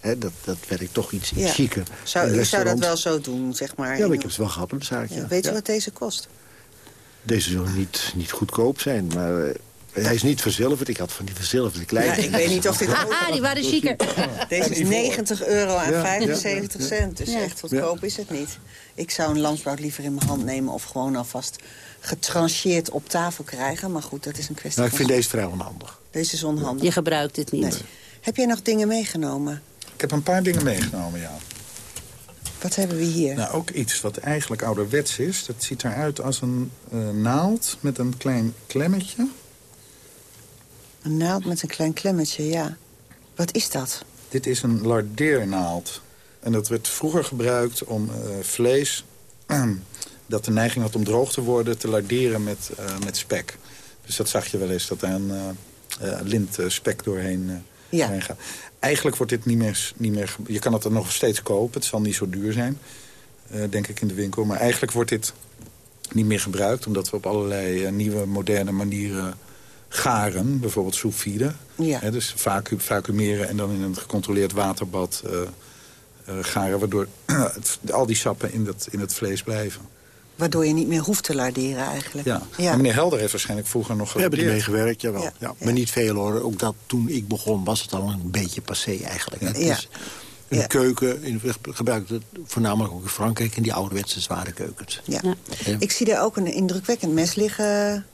Hè, dat, dat werkt toch iets, iets Ja. chiquer. Zou, u zou dat wel zo doen, zeg maar? Ja, maar ik heb ze wel gehad op de zaak. Ja, Ja. Weet u Ja. wat deze kost? Deze zullen niet, niet goedkoop zijn, maar eh, hij is niet verzilverd. Ik had van die verzilverde kleine. Ja, ik weet niet of dit. Haha, die waren chiquer. Deze is 90 euro en Ja, 75 cent. Dus Ja. echt goedkoop is het niet. Ik zou een lamsbout liever in mijn hand nemen... of gewoon alvast getrancheerd op tafel krijgen. Maar goed, dat is een kwestie Nou, ik van... vind deze vrij onhandig. Deze is onhandig. Je gebruikt het niet. Nee. Heb jij nog dingen meegenomen? Ik heb een paar dingen meegenomen, ja. Wat hebben we hier? Nou, ook iets wat eigenlijk ouderwets is. Dat ziet eruit als een eh, naald met een klein klemmetje. Een naald met een klein klemmetje, ja. Wat is dat? Dit is een lardeernaald. En dat werd vroeger gebruikt om eh, vlees... dat de neiging had om droog te worden... te larderen met, eh, met spek. Dus dat zag je wel eens, dat er een eh, eh, lint spek doorheen, Ja. doorheen gaat. Eigenlijk wordt dit niet meer, niet meer... Je kan het er nog steeds kopen, het zal niet zo duur zijn... denk ik in de winkel. Maar eigenlijk wordt dit niet meer gebruikt... omdat we op allerlei nieuwe, moderne manieren garen. Bijvoorbeeld sous vide. Ja. Hè, dus vacu vacumeren en dan in een gecontroleerd waterbad garen... waardoor het, al die sappen in, dat, in het vlees blijven. Waardoor je niet meer hoeft te larderen eigenlijk. Ja. En meneer Helder heeft waarschijnlijk vroeger nog We hebben ermee gewerkt, jawel. Ja, Ja, ja. Maar niet veel hoor. Ook dat toen ik begon was het al een beetje passé eigenlijk. Het Ja. is een Ja. keuken, in, we gebruiken het voornamelijk ook in Frankrijk... in die ouderwetse zware keukens. Ja. Ik zie er ook een indrukwekkend mes liggen.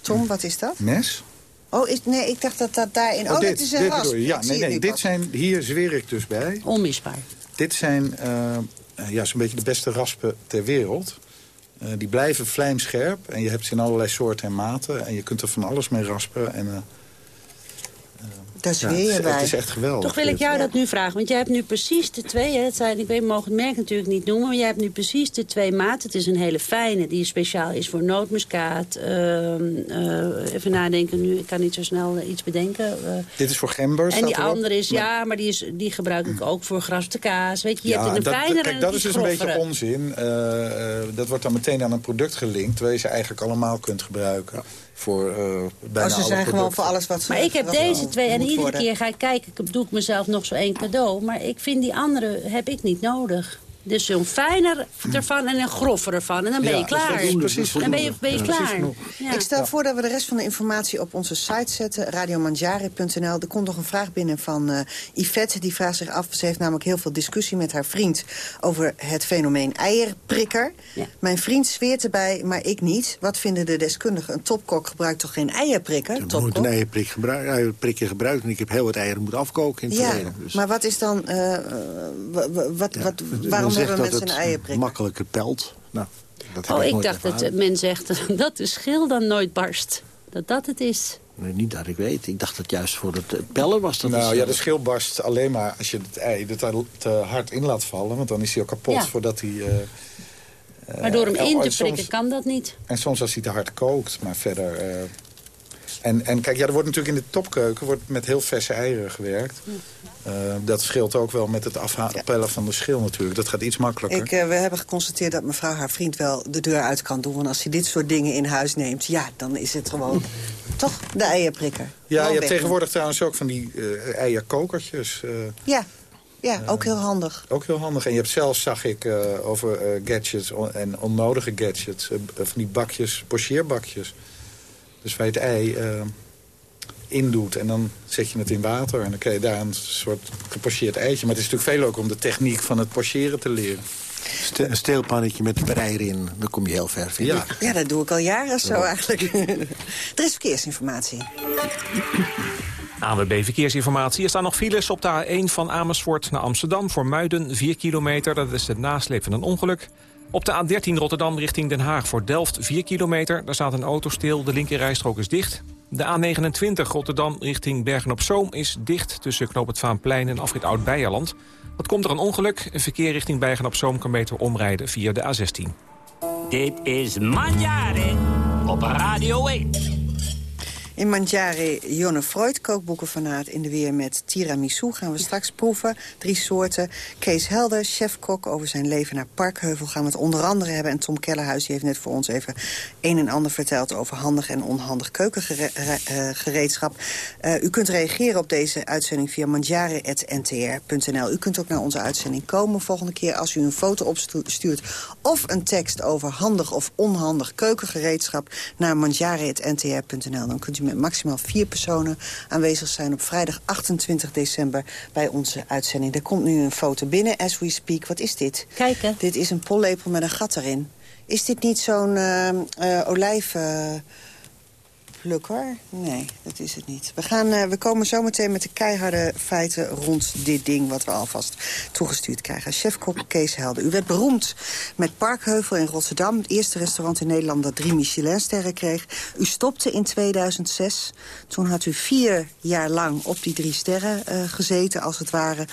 Tom, wat is dat? Mes? Oh, is, nee, ik dacht dat dat daarin... Oh, dit, dat is een rasp. je? Ja, nee, nee. Dit pas. zijn, hier zweer ik dus bij. Onmisbaar. Dit zijn eh, ja, zo'n beetje de beste raspen ter wereld. Eh, die blijven vlijmscherp en je hebt ze in allerlei soorten en maten. En je kunt er van alles mee raspen. En, ja, je is, bij. het is echt geweldig. Toch wil ik jou dat nu vragen. Want jij hebt nu precies de twee. Hè, het zijn, ik weet, we mogen het merk natuurlijk niet noemen. Maar jij hebt nu precies de twee maten. Het is een hele fijne die speciaal is voor nootmuskaat. Ehm, eh, even nadenken nu. Ik kan niet zo snel eh, iets bedenken. Eh, Dit is voor gember. en die erop. andere is, Maar- ja, maar die, is, die gebruik ik ook voor geraspte kaas. Weet je, je ja, hebt een dat, fijnere kijk, en dat is dus een beetje onzin. Eh, eh, dat wordt dan meteen aan een product gelinkt... terwijl je ze eigenlijk allemaal kunt gebruiken. Voor eh bijna Oh, ze alle zijn gewoon voor alles wat ze... Maar ik heb deze twee en iedere worden. keer ga ik kijken, ik- doe ik mezelf nog zo één cadeau. Maar ik vind die andere heb ik niet nodig. Dus zo'n fijner ervan en een groffer ervan. En dan ben je klaar. is dan ben je, ben je voldoende. Ja, klaar. precies Ja. Ik stel voor dat we de rest van de informatie op onze site zetten. Radiomanjare.nl. Er komt nog een vraag binnen van eh, Yvette. Die vraagt zich af. Ze heeft namelijk heel veel discussie met haar vriend... over het fenomeen eierprikker. Ja. Mijn vriend zweert erbij, maar ik niet. Wat vinden de deskundigen? Een topkok gebruikt toch geen eierprikker? Ik heb nooit een eierprik gebruikt, eierprikje gebruikt... en ik heb heel wat eieren moeten afkoken in het Ja, verleden. Dus, maar wat is dan... eh, eh, wa- wa- wat, ja, wat, waarom zegt dat het makkelijker pelt. Nou, dat heb Oh, ik nooit dacht dat men zegt dat de schil dan nooit barst. Dat dat het is. Nee, niet dat ik weet. Ik dacht dat juist voor het, het pellen was. Dat nou ja, de schil barst alleen maar als je het ei er te, hard in laat vallen. Want dan is hij al kapot Ja. voordat hij... eh, eh, Maar door hem in te soms- prikken kan dat niet. En soms als hij te hard kookt, maar verder... eh, en, en kijk, ja, er wordt natuurlijk in de topkeuken wordt met heel verse eieren gewerkt. Eh, dat scheelt ook wel met het afpellen van de schil natuurlijk. Dat gaat iets makkelijker. Ik, eh, we hebben geconstateerd dat mevrouw haar vriend wel de deur uit kan doen. Want als hij dit soort dingen in huis neemt, ja, dan is het gewoon... toch de eierprikker. ja, je hebt tegenwoordig trouwens ook van die eh eierkokertjes. Ja, ja ook heel handig. Ook heel handig. En je hebt zelfs, zag ik, over gadgets on- en onnodige gadgets... van die bakjes, pocheerbakjes. Dus je het ei indoet en dan zet je het in water... en dan krijg je daar een soort gepocheerd eitje. Maar het is natuurlijk veel leuker om de techniek van het pocheren te leren. Ste- een steelpannetje met brei erin, dan kom je heel ver, vind Ja. ik. Ja, dat doe ik al jaren zo eigenlijk. er is verkeersinformatie. ANWB Verkeersinformatie. Er staan nog files op de A1 van Amersfoort naar Amsterdam... voor Muiden, 4 kilometer. Dat is de nasleep van een ongeluk. Op de A13 Rotterdam richting Den Haag voor Delft, 4 kilometer. Daar staat een auto stil, de linkerrijstrook is dicht. De A29 Rotterdam richting Bergen-op-Zoom is dicht... tussen Knoop het Vaanplein en afrit Oud-Beijerland. Wat komt er een ongeluk? Verkeer richting Bergen-op-Zoom kan beter omrijden via de A16. Dit is Manjare op Radio 1. In Mangiare Jonne Freud, kookboekenfanaat in de weer met tiramisu... gaan we straks proeven. Drie soorten. Kees Helder, chefkok over zijn leven naar Parkheuvel... gaan we het onder andere hebben. En Tom Kellerhuis die heeft net voor ons even een en ander verteld... over handig en onhandig keukengereedschap. Eh, u kunt reageren op deze uitzending via mangiare.ntr.nl. U kunt ook naar onze uitzending komen volgende keer... als u een foto opstuurt of een tekst over handig of onhandig keukengereedschap... naar mangiare.ntr.nl. Dan kunt u met maximaal vier personen aanwezig zijn op vrijdag 28 december bij onze uitzending. Er komt nu een foto binnen, as we speak. Wat is dit? Kijken. Dit is een pollepel met een gat erin. Is dit niet zo'n eh eh, olijven... Plukker? Nee, dat is het niet. We, gaan, eh, we komen zometeen met de keiharde feiten rond dit ding... wat we alvast toegestuurd krijgen. Chefkok Kees Helder. U werd beroemd met Parkheuvel in Rotterdam. Het eerste restaurant in Nederland dat drie Michelinsterren kreeg. U stopte in 2006. Toen had u vier jaar lang op die drie sterren eh, gezeten, als het ware.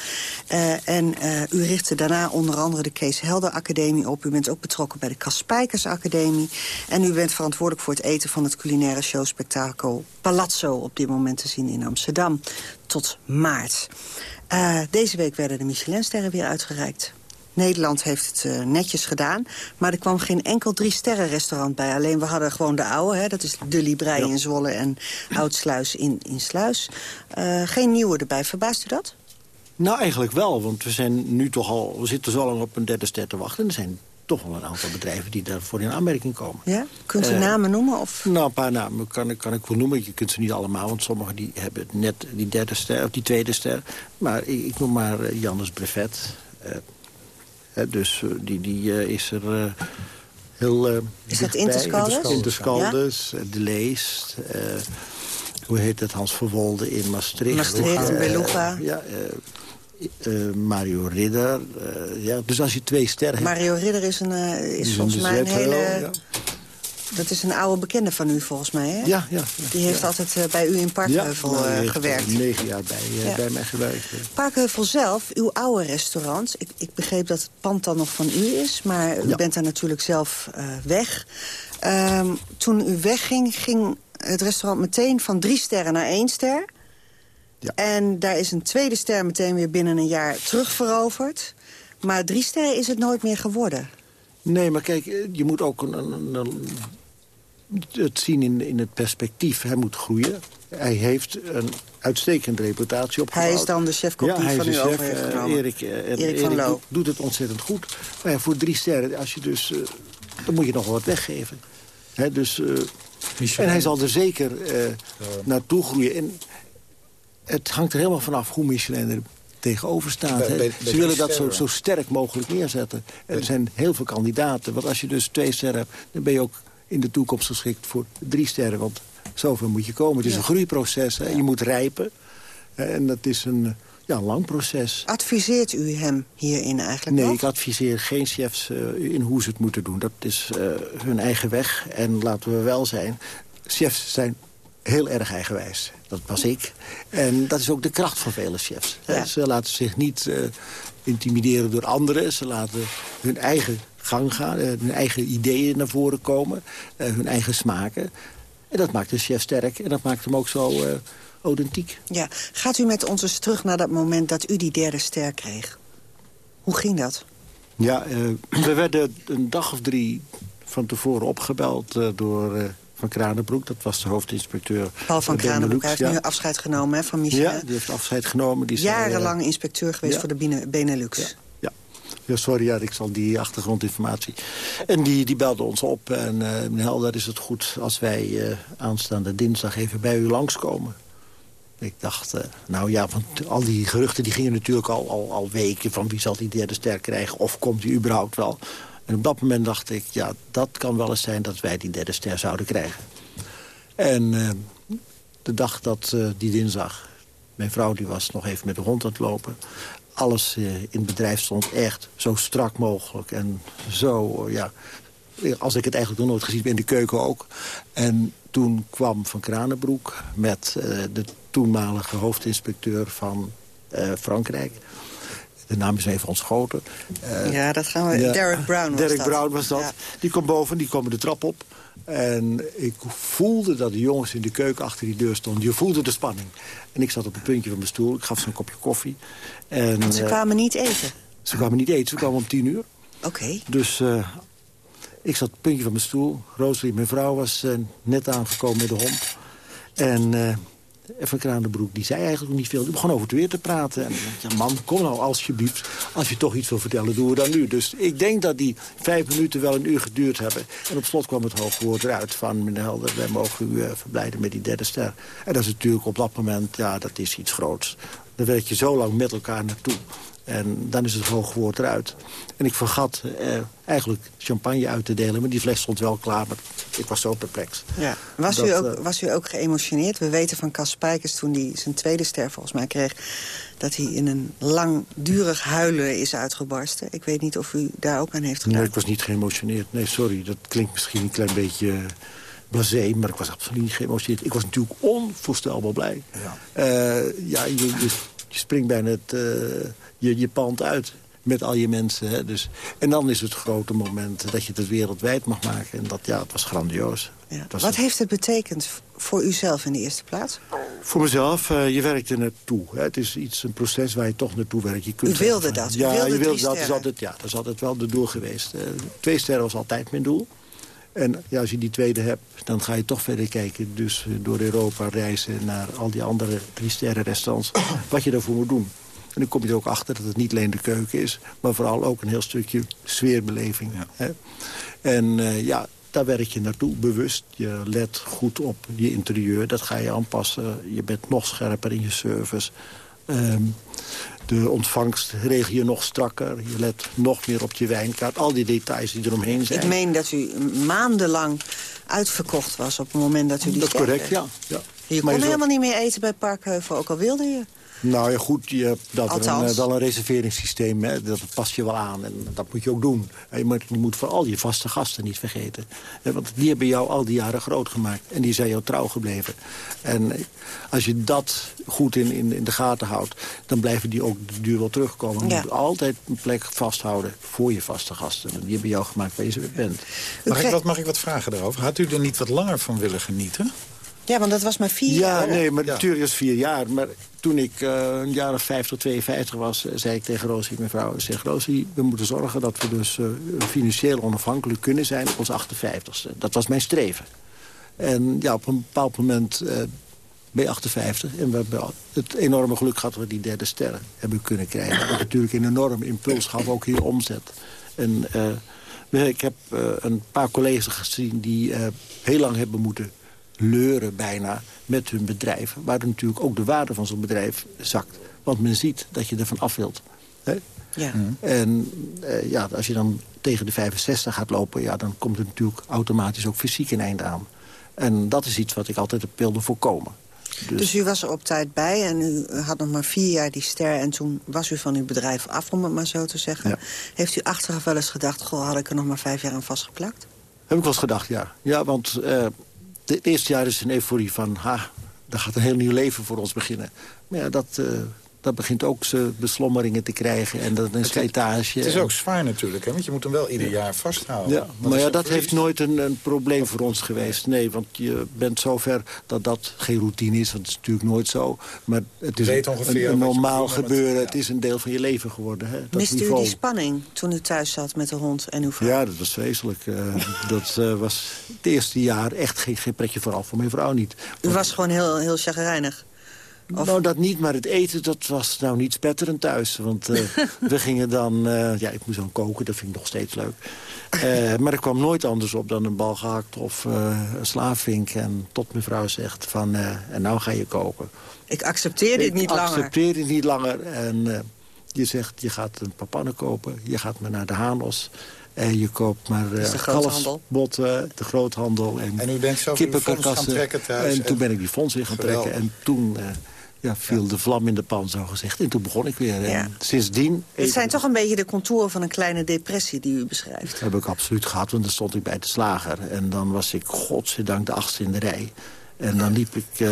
Eh, en u richtte daarna onder andere de Kees Helder Academie op. U bent ook betrokken bij de Kaspijkers Academie. En u bent verantwoordelijk voor het eten van het culinaire showspektakel Palazzo... op dit moment te zien in Amsterdam tot maart. Eh, deze week werden de Michelinsterren weer uitgereikt. Nederland heeft het eh, netjes gedaan. Maar er kwam geen enkel drie-sterren-restaurant bij. Alleen we hadden gewoon de oude. Hè, dat is de Librei in Zwolle en Oudsluis in, in Sluis. Eh, geen nieuwe erbij. Verbaast u dat? Nou, eigenlijk wel, want we zijn nu toch al... we zitten zo lang op een derde ster te wachten... en er zijn toch wel een aantal bedrijven die daarvoor in aanmerking komen. Ja? Kunt u Eh, namen noemen? Of? Nou, een paar namen kan, ik- kan ik wel noemen. Je kunt ze niet allemaal, want sommigen die hebben net die derde ster... of die tweede ster. Maar ik, ik noem maar eh, Jannes Brevet. Eh, dus die, die is er heel Is dat. Interscaldes? Interscaldes, De Leest... hoe heet het, Hans Verwolde in Maastricht. Maastricht, Eh, Beluga. Ja, eh, Mario Ridder. eh, ja, dus als je twee sterren hebt... Mario Ridder is, een, eh, is volgens een mij een hele... ja. Dat is een oude bekende van u, volgens mij, hè? Ja, ja. ja, Die heeft ja. altijd bij u in Parkheuvel ja, nou, gewerkt. al negen jaar bij, Ja. bij mij gewerkt. ja. Parkheuvel zelf, uw oude restaurant... Ik, ik begreep dat het pand dan nog van u is... maar u Ja. bent daar natuurlijk zelf weg. Ehm, toen u wegging, ging het restaurant meteen van drie sterren naar één ster. Ja. En daar is een tweede ster meteen weer binnen een jaar terugveroverd. Maar drie sterren is het nooit meer geworden. Nee, maar kijk, eh, je moet ook een, een- een- het zien in, in het perspectief. Hij moet groeien. Hij heeft een uitstekende reputatie opgebouwd. Hij is dan de ja, hij van is u de over chef, heeft eh. Erik, eh, en Erik van Loo. doet, doet het ontzettend goed. Maar ja, voor drie sterren, als je dus, eh, dan moet je nog wat weggeven. Hè, dus, eh, en hij zal er zeker eh, naartoe groeien. En het hangt er helemaal vanaf hoe Michelin er tegenover staat. Bij- hè. bij- bij Ze willen dat zo, zo sterk mogelijk neerzetten. En er zijn heel veel kandidaten. Want als je dus twee sterren hebt, dan ben je ook in de toekomst geschikt voor drie sterren. Want zoveel moet je komen. Het is Ja. een groeiproces. Hè. Je moet rijpen. Hè, En dat is een, ja, lang proces. Adviseert u hem hierin eigenlijk Nee, nog? ik adviseer geen chefs eh, in hoe ze het moeten doen. Dat is eh, hun eigen weg. En laten we wel zijn, chefs zijn heel erg eigenwijs. Dat was ik. En dat is ook de kracht van vele chefs. Ze laten zich niet uh, intimideren door anderen. Ze laten hun eigen gang gaan, uh, hun eigen ideeën naar voren komen. Uh, hun eigen smaken. En dat maakt de chef sterk. En dat maakt hem ook zo authentiek. Ja. Gaat u met ons eens terug naar dat moment dat u die derde ster kreeg? Hoe ging dat? Ja, we werden een dag of drie van tevoren opgebeld door van Kranenbroek. Dat was de hoofdinspecteur. Paul van Kranenbroek, hij heeft nu afscheid genomen hè, van Michel. Ja, die heeft afscheid genomen. Die Jarenlang inspecteur geweest voor de Benelux. Ja. ja. sorry, ja, ik zal die achtergrondinformatie. En die, die belde ons op. En uh, meneer Helder, is het goed als wij uh, aanstaande dinsdag even bij u langskomen? Ik dacht, uh, nou ja, want al die geruchten die gingen natuurlijk al, al, al weken... van wie zal die derde ster krijgen of komt hij überhaupt wel... En op dat moment dacht ik, ja, dat kan wel eens zijn dat wij die derde ster zouden krijgen. En uh, de dag dat uh, die dinsdag, mijn vrouw die was nog even met de hond aan het lopen. Alles uh, in het bedrijf stond echt zo strak mogelijk. En zo, ja, als ik het eigenlijk nog nooit gezien heb, in de keuken ook. En toen kwam Van Kranenbroek met de toenmalige hoofdinspecteur van Frankrijk de naam is even ontschoten. Uh, ja, dat gaan we... Derek Brown was Derek dat. Brown was dat. Die kwam boven, die komen de trap op. En ik voelde dat de jongens in de keuken achter die deur stonden. Je voelde de spanning. En ik zat op een puntje van mijn stoel. Ik gaf ze een kopje koffie. En, ze uh, kwamen niet eten? Ze kwamen niet eten. Ze kwamen om tien uur. Oké. Okay. Dus uh, ik zat op het puntje van mijn stoel. Rosalie, mijn vrouw, was net aangekomen met de hond. En Van Kranenbroek, die zei eigenlijk niet veel. Die begon over het weer te praten. En ja, man, kom nou alsjeblieft. Als je toch iets wil vertellen, doen we dat nu. Dus ik denk dat die vijf minuten wel een uur geduurd hebben. En op slot kwam het hoogwoord eruit van... meneer Helder, wij mogen u uh, verblijden met die derde ster. En dat is natuurlijk op dat moment, ja, dat is iets groots. Dan werk je zo lang met elkaar naartoe. En dan is het hoogwoord eruit. En ik vergat eh, eigenlijk champagne uit te delen. Maar die fles stond wel klaar. Maar ik was zo perplex. Ja. Was, dat, u ook, uh, was u ook geëmotioneerd? We weten van Cas Spijkers toen hij zijn tweede ster volgens mij kreeg... dat hij in een langdurig huilen is uitgebarsten. Ik weet niet of u daar ook aan heeft gedaan. Nee, ik was niet geëmotioneerd. Nee, sorry. Dat klinkt misschien een klein beetje... Uh, blasé, maar ik was absoluut niet geëmotioneerd. Ik was natuurlijk onvoorstelbaar blij. Ja, uh, ja je, je, je, springt bijna het, uh, je, je pand uit met al je mensen. Hè? Dus, en dan is het grote moment dat je het wereldwijd mag maken. En dat, ja, het was grandioos. Ja. Het was Wat heeft het betekend voor uzelf in de eerste plaats? Voor mezelf, uh, je werkt er naartoe. Hè? Het is iets, een proces waar je toch naartoe werkt. Je kunt u wilde dat? U ja, wilde je wilde dat. Is altijd, ja, dat is altijd wel de doel geweest. Uh, twee sterren was altijd mijn doel. En ja, als je die tweede hebt, dan ga je toch verder kijken. Dus uh, door Europa reizen naar al die andere drie sterren restaurants. wat je daarvoor moet doen. En dan kom je er ook achter dat het niet alleen de keuken is... maar vooral ook een heel stukje sfeerbeleving. Ja. Hè? En uh, ja, daar werk je naartoe, bewust. Je let goed op je interieur, dat ga je aanpassen. Je bent nog scherper in je service. Um, de ontvangst regel je nog strakker. Je let nog meer op je wijnkaart. Al die details die eromheen zijn. Ik meen dat u maandenlang uitverkocht was op het moment dat u die Dat is correct, ja. ja. Je kon helemaal niet meer eten bij Parkheuvel, ook al wilde je. Nou ja, goed, je hebt dat een, wel een reserveringssysteem. Hè, dat past je wel aan en dat moet je ook doen. En je, moet, je moet vooral je vaste gasten niet vergeten. Want die hebben jou al die jaren groot gemaakt. En die zijn jou trouw gebleven. En als je dat goed in, in, in de gaten houdt... dan blijven die ook duur wel terugkomen. Ja. Je moet altijd een plek vasthouden voor je vaste gasten. Die hebben jou gemaakt waar je bent. Mag ik, wat, mag ik wat vragen daarover? Had u er niet wat langer van willen genieten? Ja, want dat was maar vier ja, jaar. Nee, maar ja. natuurlijk is vier jaar. Maar toen ik een jaar of 50, 52 was, zei ik tegen Rosie, mijn vrouw... zeg, Rosie, we moeten zorgen dat we dus uh, financieel onafhankelijk kunnen zijn... op ons 58ste. Dat was mijn streven. En ja, op een bepaald moment uh, je 58. En we hebben het enorme geluk gehad dat we die derde sterren hebben kunnen krijgen. Dat natuurlijk een enorme impuls gaf, ook hier omzet. En ik heb een paar collega's gezien die heel lang hebben moeten leuren bijna met hun bedrijf. Waar natuurlijk ook de waarde van zo'n bedrijf zakt. Want men ziet dat je ervan af wilt. Hè? Ja. En uh, ja, als je dan tegen de 65 gaat lopen... Ja, dan komt er natuurlijk automatisch ook fysiek een eind aan. En dat is iets wat ik altijd heb wilde voorkomen. Dus... dus u was er op tijd bij en u had nog maar vier jaar die ster... en toen was u van uw bedrijf af, om het maar zo te zeggen. Ja. Heeft u achteraf wel eens gedacht... goh, had ik er nog maar vijf jaar aan vastgeplakt? Heb ik wel eens gedacht, ja. Ja, want... Uh, het eerste jaar is een euforie van... ha, daar gaat een heel nieuw leven voor ons beginnen. Maar ja, dat, uh, dat begint ook zijn beslommeringen te krijgen. En dat een slijtage. Het is ook zwaar natuurlijk, hè? want je moet hem wel ieder jaar vasthouden. Ja, maar ja, dat heeft nooit een, een probleem voor ons geweest. Nee, want je bent zover dat dat geen routine is. Want het is natuurlijk nooit zo. Maar het is een, een, normaal gebeuren. Het is een deel van je leven geworden. Hè, dat Miste u die spanning toen u thuis zat met de hond en uw vrouw? Ja, dat was vreselijk. Uh, dat uh, was het eerste jaar echt geen, geen pretje vooral voor mijn vrouw niet. U was gewoon heel, heel chagrijnig? Nou, dat niet, maar het eten dat was nou niet spetterend thuis. Want uh, we gingen dan... Uh, ja, ik moest dan koken, dat vind ik nog steeds leuk. Uh, maar er kwam nooit anders op dan een bal gehakt of een slaafvink. En tot mijn vrouw zegt van, en nou ga je koken. Ik accepteer dit niet langer. Ik accepteer dit niet langer. En je zegt, je gaat een papannen kopen. Je gaat maar naar de Hanos. En je koopt maar uh, kalfsbotten, de groothandel. En, en u bent zo gaan trekken thuis. En, en, toen ben ik die fonds in gaan trekken. En toen ja, viel de vlam in de pan, zo gezegd. En toen begon ik weer. En sindsdien... Het zijn toch een beetje de contouren van een kleine depressie die u beschrijft. Dat heb ik absoluut gehad, want dan stond ik bij de slager. En dan was ik, godzijdank, de achtste in de rij. En dan liep ik uh,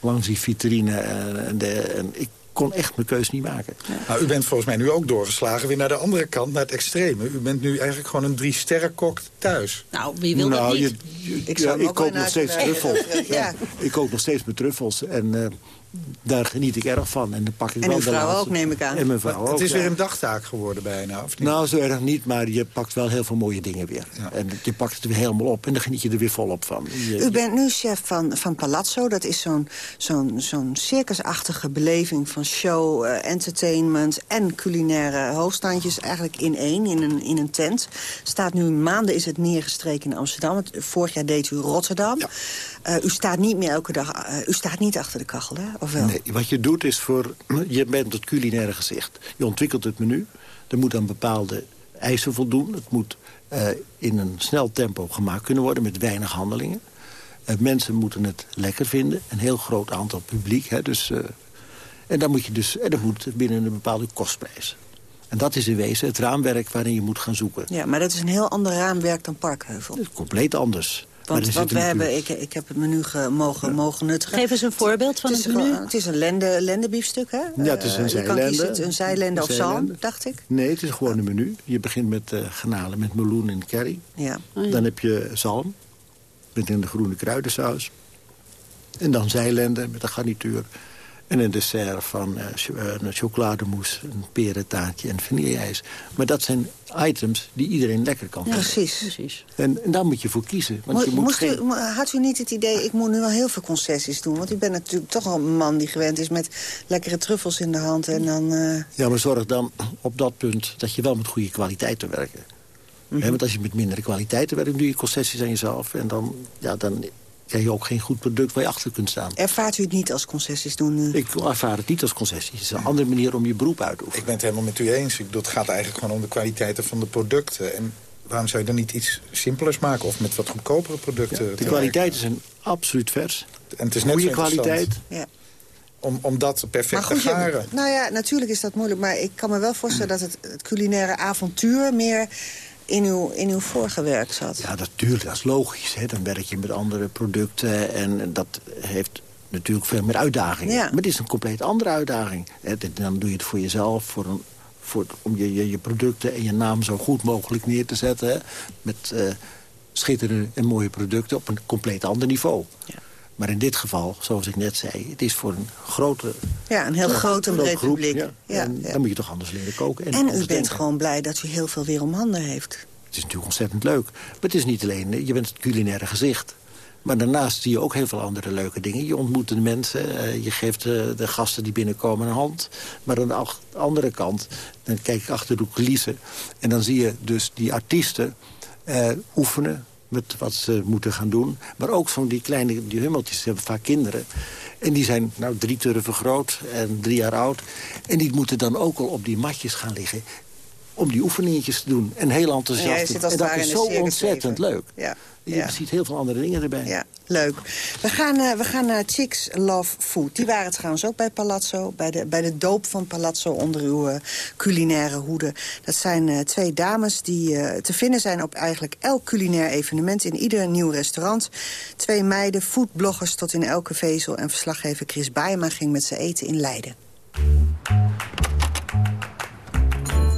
langs die vitrine en, de, en ik kon echt mijn keus niet maken. Nou, u bent volgens mij nu ook doorgeslagen weer naar de andere kant, naar het extreme. U bent nu eigenlijk gewoon een drie-sterrenkok thuis. Nou, wie wil nou, dat niet? Je, ik, ja, ik kook nog steeds truffels. Ja. Ik kook nog steeds met truffels. En uh, daar geniet ik erg van. En dan pak ik en wel uw vrouw ook, neem ik aan. En mijn vrouw het ook, is weer een dagtaak geworden bijna, of niet? Nou, zo erg niet, maar je pakt wel heel veel mooie dingen weer. En je pakt het weer helemaal op en dan geniet je er weer volop van. U bent nu chef van, van Palazzo. Dat is zo'n zo'n zo'n circusachtige beleving van show, uh, entertainment... en culinaire hoofdstandjes eigenlijk in één, in een, in een tent. Staat nu maanden is het neergestreken in Amsterdam. vorig jaar deed u Rotterdam. Ja. Uh, u staat niet meer elke dag, uh, u staat niet achter de kachel, hè? Of wel? Nee, wat je doet is voor, je bent het culinaire gezicht. Je ontwikkelt het menu, er moet aan bepaalde eisen voldoen. Het moet uh, in een snel tempo gemaakt kunnen worden met weinig handelingen. mensen moeten het lekker vinden, een heel groot aantal publiek. Hè, dus, en dan moet je dus, en dat moet binnen een bepaalde kostprijs. En dat is in wezen het raamwerk waarin je moet gaan zoeken. Ja, maar dat is een heel ander raamwerk dan Parkheuvel. Dat is compleet anders. Want, want we hebben, ik, ik heb het menu mogen, mogen nuttigen. Geef eens een voorbeeld van het, het menu. het is een lende, lendebiefstuk, hè? Ja, het is een zijlende. Je kan kiezen, een zijlende of zalm, dacht ik. Nee, het is gewoon een menu. Je begint met uh, garnalen met meloen en curry. Ja. Oh, Dan heb je zalm, met een de groene kruidensaus. En dan zijlende met een garnituur. En een dessert van uh, een chocolademousse, een perentaartje en vanilleijs. Maar dat zijn items die iedereen lekker kan vinden. precies. precies. En, en, daar moet je voor kiezen. Want je moet geen... u, had u niet het idee, ik moet nu wel heel veel concessies doen? Want u bent natuurlijk toch al een man die gewend is met lekkere truffels in de hand. En dan, uh... Ja, maar zorg dan op dat punt dat je wel met goede kwaliteit te werken. Mm want als je met mindere kwaliteit te werkt, doe je concessies aan jezelf. En dan, ja, dan krijg je ook geen goed product waar je achter kunt staan. Ervaart u het niet als concessies doen? Ik ervaar het niet als concessies. Het is een andere manier om je beroep uit te oefenen. Ik ben het helemaal met u eens. Ik het gaat eigenlijk gewoon om de kwaliteiten van de producten. En waarom zou je dan niet iets simpelers maken? Of met wat goedkopere producten? de kwaliteiten zijn absoluut vers. En het is net Goede kwaliteit. Ja. Om, om dat perfect goed, te garen. nou ja, natuurlijk is dat moeilijk. Maar ik kan me wel voorstellen dat het, het culinaire avontuur... meer in uw, in uw vorige werk zat. Ja, natuurlijk, dat is logisch. Hè. Dan werk je met andere producten en dat heeft natuurlijk veel meer uitdagingen. Ja. Maar het is een compleet andere uitdaging. Dan doe je het voor jezelf, voor een, voor, om je, je, je, producten en je naam zo goed mogelijk neer te zetten. Met uh, schitterende en mooie producten op een compleet ander niveau. Ja. Maar in dit geval, zoals ik net zei, het is voor een grote... Ja, een heel grote breed publiek. Ja. Ja, en dan moet je toch anders leren koken. En, en u bent gewoon blij dat u heel veel weer om handen heeft. Het is natuurlijk ontzettend leuk. Maar het is niet alleen, je bent het culinaire gezicht. Maar daarnaast zie je ook heel veel andere leuke dingen. Je ontmoet de mensen, eh, je geeft de, de, gasten die binnenkomen een hand. Maar aan de andere kant, dan kijk ik achter de coulissen... en dan zie je dus die artiesten eh, oefenen met wat ze moeten gaan doen. Maar ook van die kleine die hummeltjes hebben vaak kinderen. En die zijn nou drie turven groot en drie jaar oud. En die moeten dan ook al op die matjes gaan liggen. Om die oefeningetjes te doen. En heel enthousiast. Ja, en dat is zo ontzettend leuk. Ja. Je Ja. ziet heel veel andere dingen erbij. Ja, leuk. We gaan, eh, we gaan naar Chicks Love Food. Die waren trouwens ook bij Palazzo. Bij de, bij de doop van Palazzo onder uw eh, culinaire hoede. Dat zijn eh, twee dames die te vinden zijn op eigenlijk elk culinair evenement. In ieder nieuw restaurant. Twee meiden, foodbloggers tot in elke vezel. En verslaggever Chris Baaema ging met ze eten in Leiden.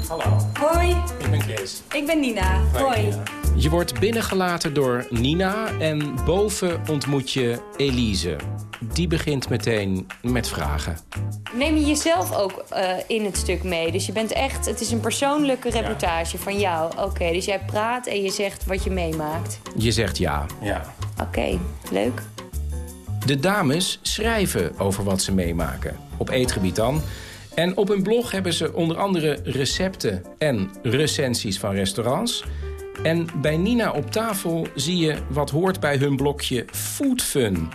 Hallo, Hoi, ik ben Kees. ik ben Nina. Hoi. Je wordt binnengelaten door Nina en boven ontmoet je Elise. Die begint meteen met vragen. Neem je jezelf ook eh, in het stuk mee? Dus je bent echt, het is een persoonlijke reportage van jou. Oké, dus jij praat en je zegt wat je meemaakt. Je zegt ja. Ja. Oké, leuk. De dames schrijven over wat ze meemaken. Op eetgebied dan. En op hun blog hebben ze onder andere recepten en recensies van restaurants. En bij Nina op tafel zie je wat hoort bij hun blokje Food Fun.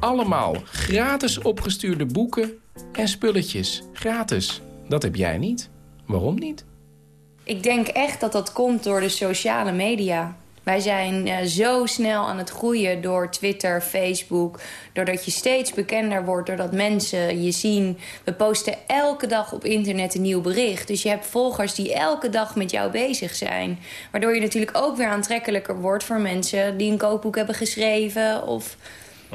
Allemaal gratis opgestuurde boeken en spulletjes. Gratis. Dat heb jij niet. Waarom niet? Ik denk echt dat dat komt door de sociale media. Wij zijn eh, zo snel aan het groeien door Twitter, Facebook. Doordat je steeds bekender wordt, doordat mensen je zien. We posten elke dag op internet een nieuw bericht. Dus je hebt volgers die elke dag met jou bezig zijn. Waardoor je natuurlijk ook weer aantrekkelijker wordt voor mensen die een kookboek hebben geschreven of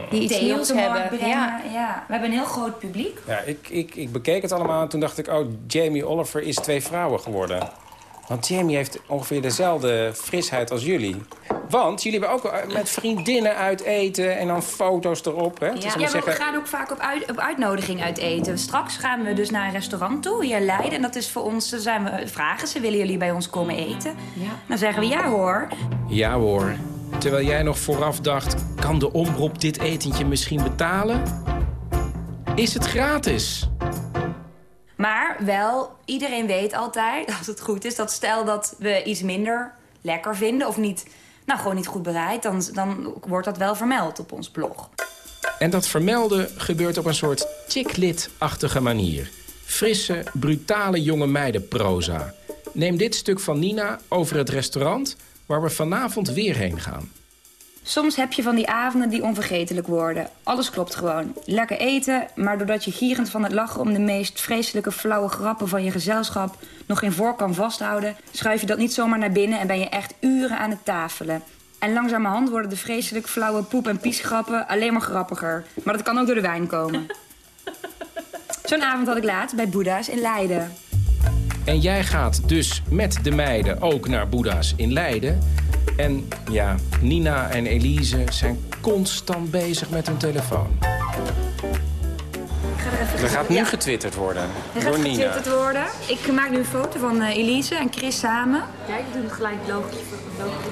die iets nieuws hebben. Ja. Ja. we hebben een heel groot publiek. Ja, ik, ik, ik bekeek het allemaal en toen dacht ik... oh, Jamie Oliver is twee vrouwen geworden. Want Jamie heeft ongeveer dezelfde frisheid als jullie. Want jullie hebben ook eh, met vriendinnen uit eten en dan foto's erop. Hè? Ja, Dus ja maar zeggen- we gaan ook vaak op, uit, op uitnodiging uit eten. Straks gaan we dus naar een restaurant toe, hier in Leiden. En dat is voor ons, dan zijn we vragen ze, willen jullie bij ons komen eten? Dan zeggen we ja hoor. Ja hoor. Terwijl jij nog vooraf dacht... kan de omroep dit etentje misschien betalen? Is het gratis? Maar wel, iedereen weet altijd, als het goed is... dat stel dat we iets minder lekker vinden of niet, nou, gewoon niet goed bereid... Dan, dan wordt dat wel vermeld op ons blog. En dat vermelden gebeurt op een soort chicklit-achtige manier. Frisse, brutale jonge meidenproza. Neem dit stuk van Nina over het restaurant... waar we vanavond weer heen gaan. Soms heb je van die avonden die onvergetelijk worden. Alles klopt gewoon. Lekker eten, maar doordat je gierend van het lachen... om de meest vreselijke flauwe grappen van je gezelschap... nog geen voor kan vasthouden... schuif je dat niet zomaar naar binnen en ben je echt uren aan het tafelen. En langzamerhand worden de vreselijk flauwe poep- en piesgrappen alleen maar grappiger. Maar dat kan ook door de wijn komen. Zo'n avond had ik laatst bij Boeddha's in Leiden. En jij gaat dus met de meiden ook naar Boeddha's in Leiden. En ja, Nina en Elise zijn constant bezig met hun telefoon. Er gaat nu Ja. getwitterd worden Er door gaat Nina. getwitterd worden. Ik maak nu een foto van eh, Elise en Chris samen. Kijk, ik doe gelijk het logotje,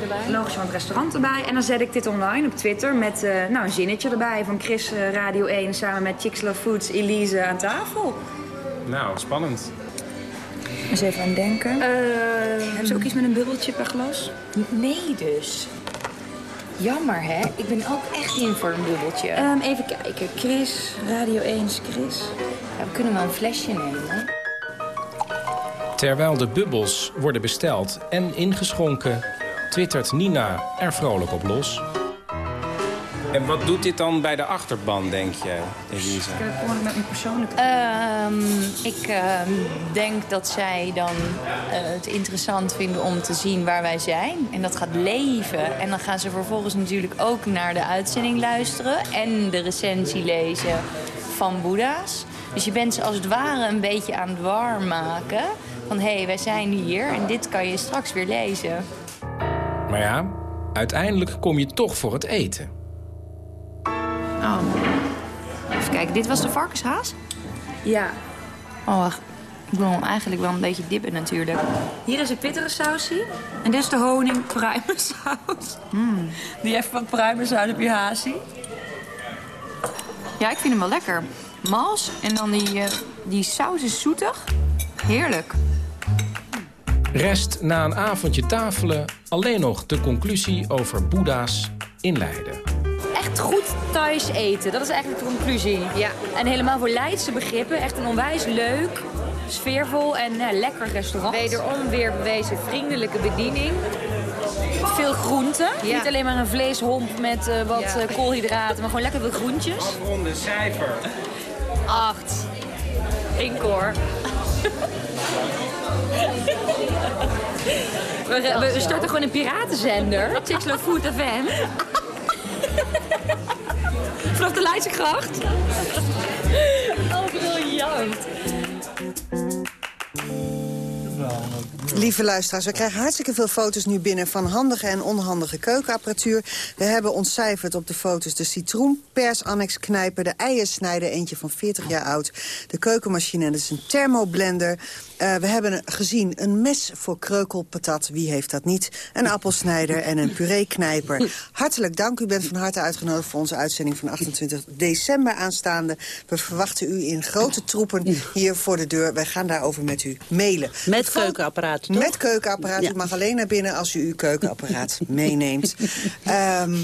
erbij. Logotje van het restaurant erbij. En dan zet ik dit online op Twitter met eh, nou, een zinnetje erbij van Chris eh, Radio 1 samen met Chicks Love Foods, Elise aan tafel. Nou, spannend. Eens even aan denken. Hebben ze ook iets met een bubbeltje per glas? Nee dus. Jammer hè, ik ben ook echt in voor een bubbeltje. Ehm, even kijken. Chris, Radio 1 is Chris. Ja, we kunnen wel een flesje nemen. Terwijl de bubbels worden besteld en ingeschonken... twittert Nina er vrolijk op los. En wat doet dit dan bij de achterban, denk je, Elise? Ik heb gewoon met mijn persoonlijke... Ehm, ik ehm, denk dat zij dan eh, het interessant vinden om te zien waar wij zijn. En dat gaat leven. En dan gaan ze vervolgens natuurlijk ook naar de uitzending luisteren... en de recensie lezen van Boeddha's. Dus je bent ze als het ware een beetje aan het warm maken. Van hé, hey, wij zijn hier en dit kan je straks weer lezen. Maar ja, uiteindelijk kom je toch voor het eten. Oh. Even kijken, dit was de varkenshaas? Ja. Oh, wacht. Ik wil hem eigenlijk wel een beetje dippen natuurlijk. Hier is een pittige sausie. En dit is de honing pruimensaus. Mm. Die even wat pruimensaus op je hazie. Ja, ik vind hem wel lekker. Mals en dan die, eh, die saus is zoetig. Heerlijk. Rest na een avondje tafelen alleen nog de conclusie over Boeddha's in Leiden. Echt goed Thais eten. Dat is eigenlijk de conclusie. Ja. En helemaal voor Leidse begrippen echt een onwijs leuk, sfeervol en ja, lekker restaurant. Wederom weer bewezen vriendelijke bediening. Veel groenten. Ja. Niet alleen maar een vleeshomp met eh, wat Ja. eh, koolhydraten, maar gewoon lekker veel groentjes. Afronde cijfer. Acht. Inkoor. We, we, starten gewoon een piratenzender. Chicks Love Food FM. Vanaf de Leidse gracht. Oh, briljant. Lieve luisteraars, we krijgen hartstikke veel foto's nu binnen... van handige en onhandige keukenapparatuur. We hebben ontcijferd op de foto's de citroen, persannex knijper... de eiersnijder, eentje van 40 jaar oud. De keukenmachine, en dat is een thermoblender. Eh, we hebben gezien een mes voor kreukelpatat, wie heeft dat niet? Een appelsnijder en een pureeknijper. Hartelijk dank, u bent van harte uitgenodigd... voor onze uitzending van 28 december aanstaande. We verwachten u in grote troepen hier voor de deur. Wij gaan daarover met u mailen. Met keukenapparaat, toch? Met keukenapparaat. U mag alleen naar binnen als u uw keukenapparaat meeneemt. Ehm,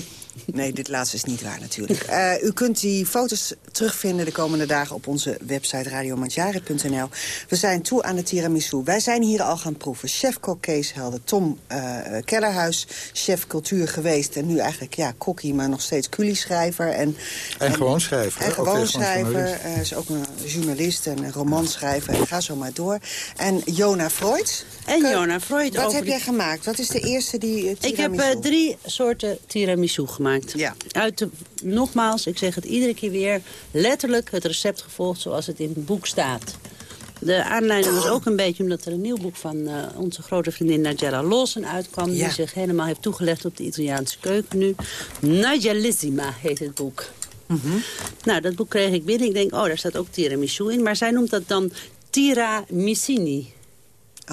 nee, dit laatste is niet waar natuurlijk. Eh, u kunt die foto's terugvinden de komende dagen op onze website radiomanjare.nl. We zijn toe aan de tiramisu. Wij zijn hier al gaan proeven. Chef-kok Kees Helder, Tom eh, Kellerhuis, chef cultuur geweest. En nu eigenlijk, ja, kokkie, maar nog steeds culie-schrijver. En, En gewoon schrijver, En gewoon schrijver. Hij is ook een journalist en een romanschrijver. En ga zo maar door. En Jona Freud. En Jona Freud. Wat heb die- jij gemaakt? Wat is de eerste die eh, Ik heb eh, drie soorten tiramisu gemaakt. Ja. Uit de, nogmaals, ik zeg het iedere keer weer... letterlijk het recept gevolgd zoals het in het boek staat. De aanleiding was ook een beetje omdat er een nieuw boek van eh, onze grote vriendin Nigella Lawson uitkwam. Ja. Die zich helemaal heeft toegelegd op de Italiaanse keuken nu. Nigellissima heet het boek. Nou, dat boek kreeg ik binnen. Ik denk, oh, daar staat ook tiramisu in. Maar zij noemt dat dan tiramisini.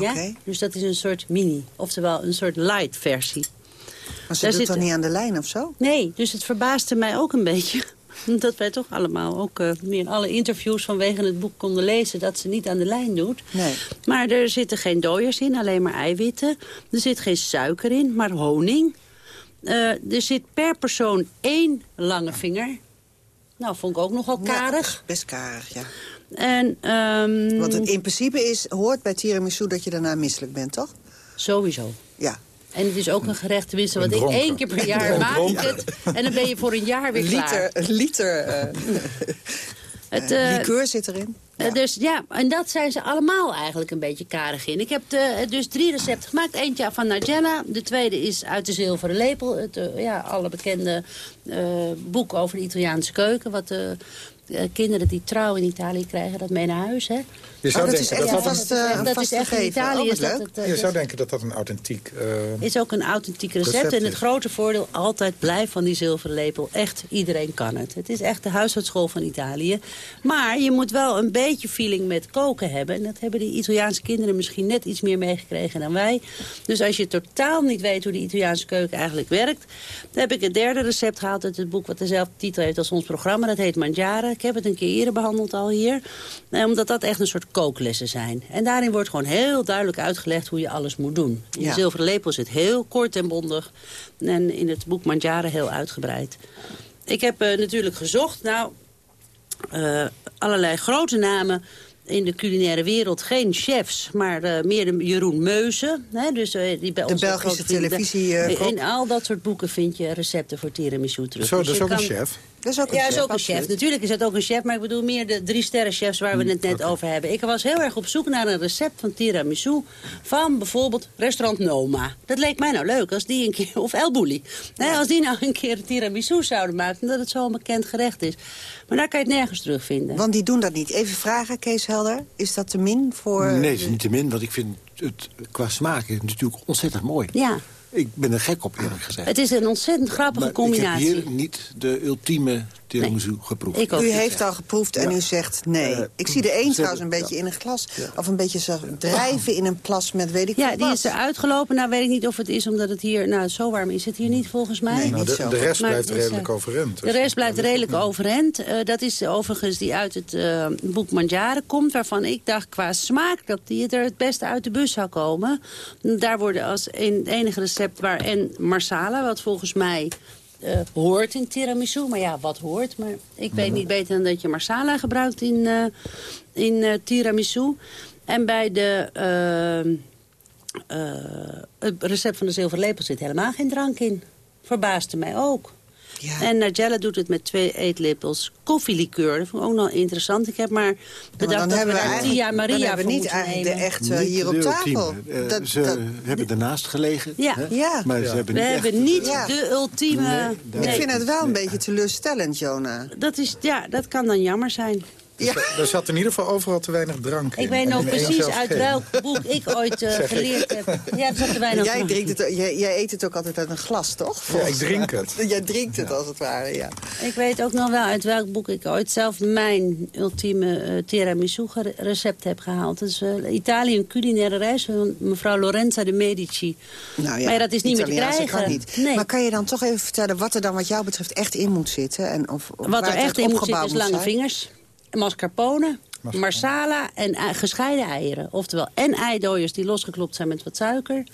Ja? Dus dat is een soort mini. Oftewel een soort light versie. Maar ze Daar doet zit- toch niet aan de lijn of zo? Nee, dus het verbaasde mij ook een beetje. Dat wij toch allemaal ook eh, nu in alle interviews vanwege het boek konden lezen... dat ze niet aan de lijn doet. Nee. Maar er zitten geen dooiers in, alleen maar eiwitten. Er zit geen suiker in, maar honing. Eh, er zit per persoon één lange vinger. Nou, vond ik ook nogal karig. Ja, best karig, ja. En, ehm, Want het in principe is, hoort bij tiramisu dat je daarna misselijk bent, toch? Sowieso. Ja. En het is ook een gerecht, tenminste, wat ik één keer per jaar maak ik het. En dan ben je voor een jaar weer klaar. Liter, een liter eh, Het, eh, eh, liqueur zit erin. Dus ja, en dat zijn ze allemaal eigenlijk een beetje karig in. Ik heb de, dus drie recepten gemaakt. Eentje van Nigella. De tweede is uit de zilveren lepel. Het ja, alle bekende eh, boek over de Italiaanse keuken. Wat de eh, kinderen die trouw in Italië krijgen, dat mee naar huis. Hè? Je zou Oh, dat denken is echt dat dat vast, een- dat is echt in. Italië Oh, is dat het, eh, Je zou denken dat dat een authentiek... eh, is ook een authentiek recept. Recept en het grote voordeel altijd blijft van die zilveren lepel. Echt, iedereen kan het. Het is echt de huisartsschool van Italië. Maar je moet wel een beetje feeling met koken hebben. En dat hebben die Italiaanse kinderen misschien net iets meer meegekregen dan wij. Dus als je totaal niet weet hoe de Italiaanse keuken eigenlijk werkt... dan heb ik het derde recept gehaald uit het boek... wat dezelfde titel heeft als ons programma. Dat heet Mangiare. Ik heb het een keer eerder behandeld al hier. Eh, omdat dat echt een soort kooklessen zijn. En daarin wordt gewoon heel duidelijk uitgelegd hoe je alles moet doen. In Ja. de zilveren lepel het heel kort en bondig. En in het boek Mangiare heel uitgebreid. Ik heb eh, natuurlijk gezocht. Nou, eh, allerlei grote namen in de culinaire wereld. Geen chefs, maar eh, meer de Jeroen Meuzen. Hè, dus, eh, die bij De Belgische vrienden- televisiekok. In al dat soort boeken vind je recepten voor tiramisu terug. Zo, Dus dat is ook een chef. Dat is ook een ja, chef, is ook een chef. Natuurlijk is dat ook een chef, maar ik bedoel meer de drie sterren chefs waar we Mm, het net over hebben. Ik was heel erg op zoek naar een recept van tiramisu van bijvoorbeeld restaurant Noma. Dat leek mij nou leuk als die een keer, of El Bulli. Nee, als die nou een keer tiramisu zouden maken, dat het zo'n bekend gerecht is. Maar daar kan je het nergens terugvinden. Want die doen dat niet. Even vragen, Kees Helder. Is dat te min voor... Nee, het is niet te min, want ik vind het qua smaak is natuurlijk ontzettend mooi. Ja, Ik ben er gek op, eerlijk gezegd. het is een ontzettend grappige maar combinatie. ik heb hier niet de ultieme tiramisu geproefd. Ik U niet. heeft al geproefd en Ja. u zegt nee. Eh, ik zie de een trouwens een beetje ja. in een glas. Ja. Of een beetje zo drijven in een plas met weet ik Ja, veel die wat. is eruit gelopen. Nou weet ik niet of het is omdat het hier... Nou, zo warm is het hier niet volgens mij. Nee, nou, niet de, zo. de rest Maar blijft het is, redelijk eh, overeind. De Dus rest blijft redelijk overeind. Eh, dat is overigens die uit het eh, boek Mangiare komt... waarvan ik dacht qua smaak dat die er het beste uit de bus zou komen. Daar worden als een, het enige recept waar en marsala... wat volgens mij eh, hoort in tiramisu. Maar ja, wat hoort? Maar ik weet niet beter dan dat je marsala gebruikt in, eh, in eh, tiramisu. En bij de, het recept van de zilveren lepel zit helemaal geen drank in. Verbaasde mij ook. En Nigella doet het met twee eetlepels koffielikeur. Dat vond ik ook nog interessant. Ik heb maar bedacht dan dat hebben we daar Tia Maria dan hebben we niet eigenlijk de echte Niet hier op tafel. Eh, Dat- ze dat- hebben ernaast gelegen. Ja. hè? Ja. Maar ze Ja. hebben We niet hebben niet Ja. de ultieme... Ik vind het wel een beetje teleurstellend, Jona. Dat, is, ja, dat kan dan jammer zijn. Ja. Er zat in ieder geval overal te weinig drank in. Ik weet nog precies uit geen. welk boek ik ooit eh, ik. geleerd heb. Ja, er zat weinig Jij, drinkt het, jij, jij eet het ook altijd uit een glas, toch? Ja, ik drink het. Jij drinkt het als het ware, ja. Ik weet ook nog wel uit welk boek ik ooit zelf mijn ultieme eh, tiramisu recept heb gehaald. Dat is eh, Italië, een culinaire reis van mevrouw Lorenza de Medici. Nou ja, maar dat is niet meer te krijgen. Kan niet. Nee. Maar kan je dan toch even vertellen wat er dan wat jou betreft echt in moet zitten? En of, of Wat er echt in moet zitten opgebouwd is lange zijn? vingers, mascarpone, marsala en ei- gescheiden eieren. Oftewel en eidooiers die losgeklopt zijn met wat suiker...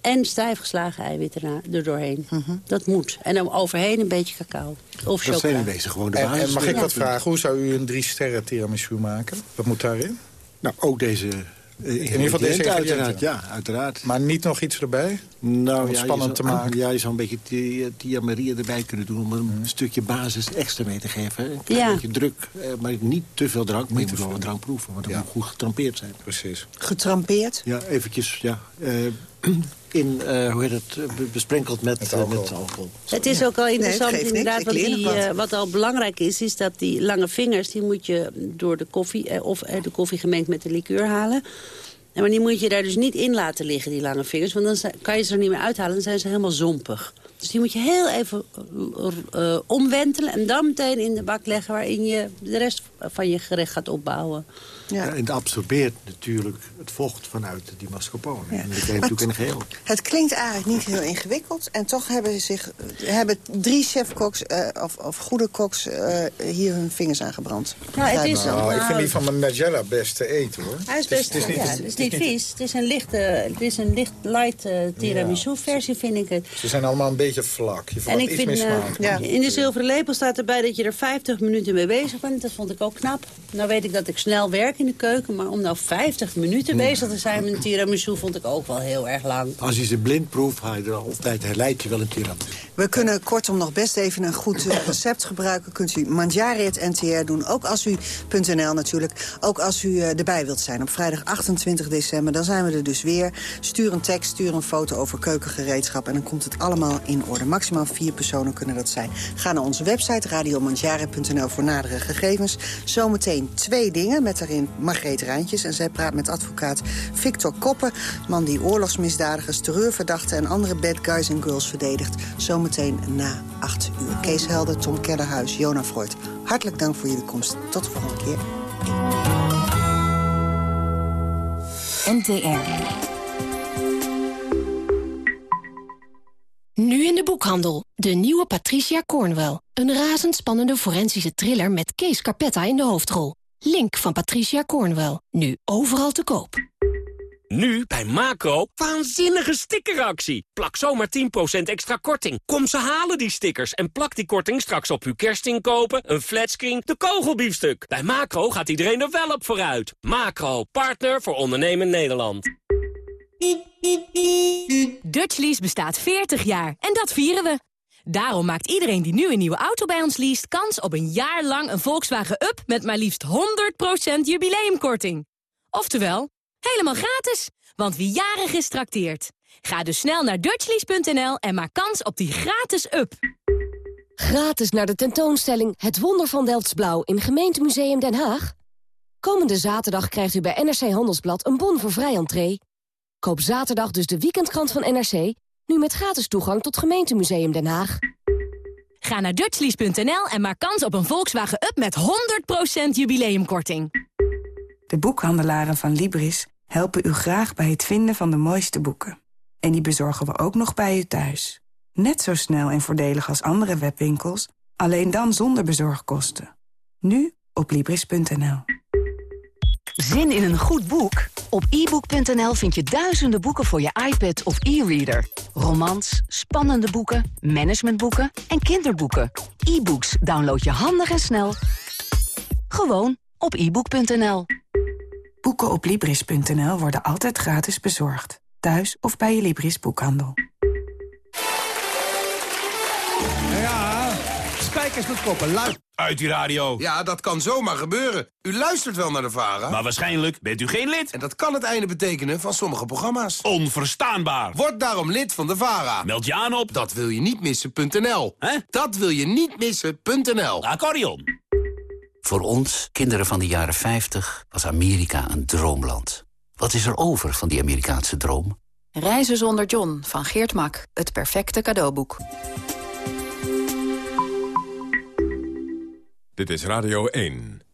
en stijf geslagen eiwitten erna- er doorheen. Dat moet. En dan overheen een beetje cacao. Of Dat zijn wezen gewoon de En, basis. en mag ik Ja. wat vragen? Hoe zou u een drie sterren tiramisu maken? Wat moet daarin? Nou, ook deze In ieder geval deze uiteraard. Ja, uiteraard. Maar niet nog iets erbij? Nou, Om het ja, spannend je te zou, maken. Ja, je zou een beetje Maria erbij kunnen doen... om een stukje basis extra mee te geven. Een klein Ja. beetje druk, eh, maar niet te veel drank. Maar je moet wel wat drank proeven, want het Ja. moet goed getrampeerd zijn. Precies. Getrampeerd? Ja, eventjes, ja. eh, in, eh, hoe heet het, eh, be- besprenkeld met, met alcohol. met alcohol. Het is ook wel interessant inderdaad. Want leer die, wat. eh, wat al belangrijk is, is dat die lange vingers... die moet je door de koffie, eh, of eh, de koffie gemengd met de liqueur halen. En maar die moet je daar dus niet in laten liggen, die lange vingers. Want dan kan je ze er niet meer uithalen. Dan zijn ze helemaal zompig. Dus die moet je heel even eh, eh, omwentelen. En dan meteen in de bak leggen waarin je de rest van je gerecht gaat opbouwen. Ja. en het absorbeert natuurlijk het vocht vanuit die mascarpone. En dat je natuurlijk in geheel. Het klinkt eigenlijk niet heel ingewikkeld. En toch hebben, zich, hebben drie chefkoks eh, of, of goede koks eh, hier hun vingers aan gebrand. Nou, het is Nou, ik vind die van mijn Nigella best te eten, hoor. Hij is Het is- best, het is niet- ja, het is niet vies. Het is een lichte, het is een licht light eh, tiramisu versie, vind ik het. Ze zijn allemaal een beetje vlak. Je En ik iets vind, in de zilveren lepel staat erbij dat je er 50 minuten mee bezig bent. Dat vond ik ook knap. Nou weet ik dat ik snel werk in de keuken, maar om nou 50 minuten bezig te zijn met een tiramisu vond ik ook wel heel erg lang. Als je ze blind proeft, ga je er altijd herleid je wel een tiramisu. We kunnen kortom nog best even een goed eh, recept gebruiken. Kunt u manjari.ntr doen, ook als u .nl natuurlijk. Ook als u eh, erbij wilt zijn op vrijdag 28 december. Dan zijn we er dus weer. Stuur een tekst, stuur een foto over keukengereedschap... en dan komt het allemaal in orde. Maximaal vier personen kunnen dat zijn. Ga naar onze website radiomanjari.nl voor nadere gegevens. Zometeen twee dingen met daarin Margreet Rijntjes. En zij praat met advocaat Victor Koppen... man die oorlogsmisdadigers, terreurverdachten... en andere bad guys en girls verdedigt. Zometeen na acht uur. Kees Helder, Tom Kellerhuis, Jona Freud. Hartelijk dank voor jullie komst. Tot de volgende keer. NTR. Nu in de boekhandel. De nieuwe Patricia Cornwell. Een razendspannende forensische thriller met Kees Carpetta in de hoofdrol. Link van Patricia Cornwell. Nu overal te koop. Nu bij Macro, waanzinnige stickeractie. Plak zomaar 10% extra korting. Kom ze halen die stickers en plak die korting straks op uw kerstinkopen, een flatscreen, de kogelbiefstuk. Bij Macro gaat iedereen er wel op vooruit. Macro, partner voor ondernemen Nederland. Dutchlease bestaat 40 jaar en dat vieren we. Daarom maakt iedereen die nu een nieuwe auto bij ons leest... kans op een jaar lang een Volkswagen Up met maar liefst 100% jubileumkorting. Oftewel, helemaal gratis, want wie jarig is trakteert. Ga dus snel naar dutchlease.nl en maak kans op die gratis Up. Gratis naar de tentoonstelling Het Wonder van Delftsblauw in Gemeentemuseum Den Haag. Komende zaterdag krijgt u bij NRC Handelsblad een bon voor vrij entree. Koop zaterdag dus de weekendkrant van NRC... nu met gratis toegang tot Gemeentemuseum Den Haag. Ga naar dutchlease.nl en maak kans op een Volkswagen Up met 100% jubileumkorting. De boekhandelaren van Libris helpen u graag bij het vinden van de mooiste boeken. En die bezorgen we ook nog bij u thuis. Net zo snel en voordelig als andere webwinkels, alleen dan zonder bezorgkosten. Nu op Libris.nl. Zin in een goed boek? Op ebook.nl vind je duizenden boeken voor je iPad of e-reader. Romans, spannende boeken, managementboeken en kinderboeken. E-books download je handig en snel. Gewoon op ebook.nl. Boeken op Libris.nl worden altijd gratis bezorgd. Thuis of bij je Libris boekhandel. Spijkers met koppen, luid. Uit die radio. Ja, dat kan zomaar gebeuren. U luistert wel naar de VARA. Maar waarschijnlijk bent u geen lid. En dat kan het einde betekenen van sommige programma's. Onverstaanbaar. Word daarom lid van de VARA. Meld je aan op... Dat wil je niet missen.nl. Hè? Dat wil je niet missen.nl. Accordeon. Voor ons, kinderen van de jaren 50, was Amerika een droomland. Wat is er over van die Amerikaanse droom? Reizen zonder John van Geert Mak. Het perfecte cadeauboek. Dit is Radio 1.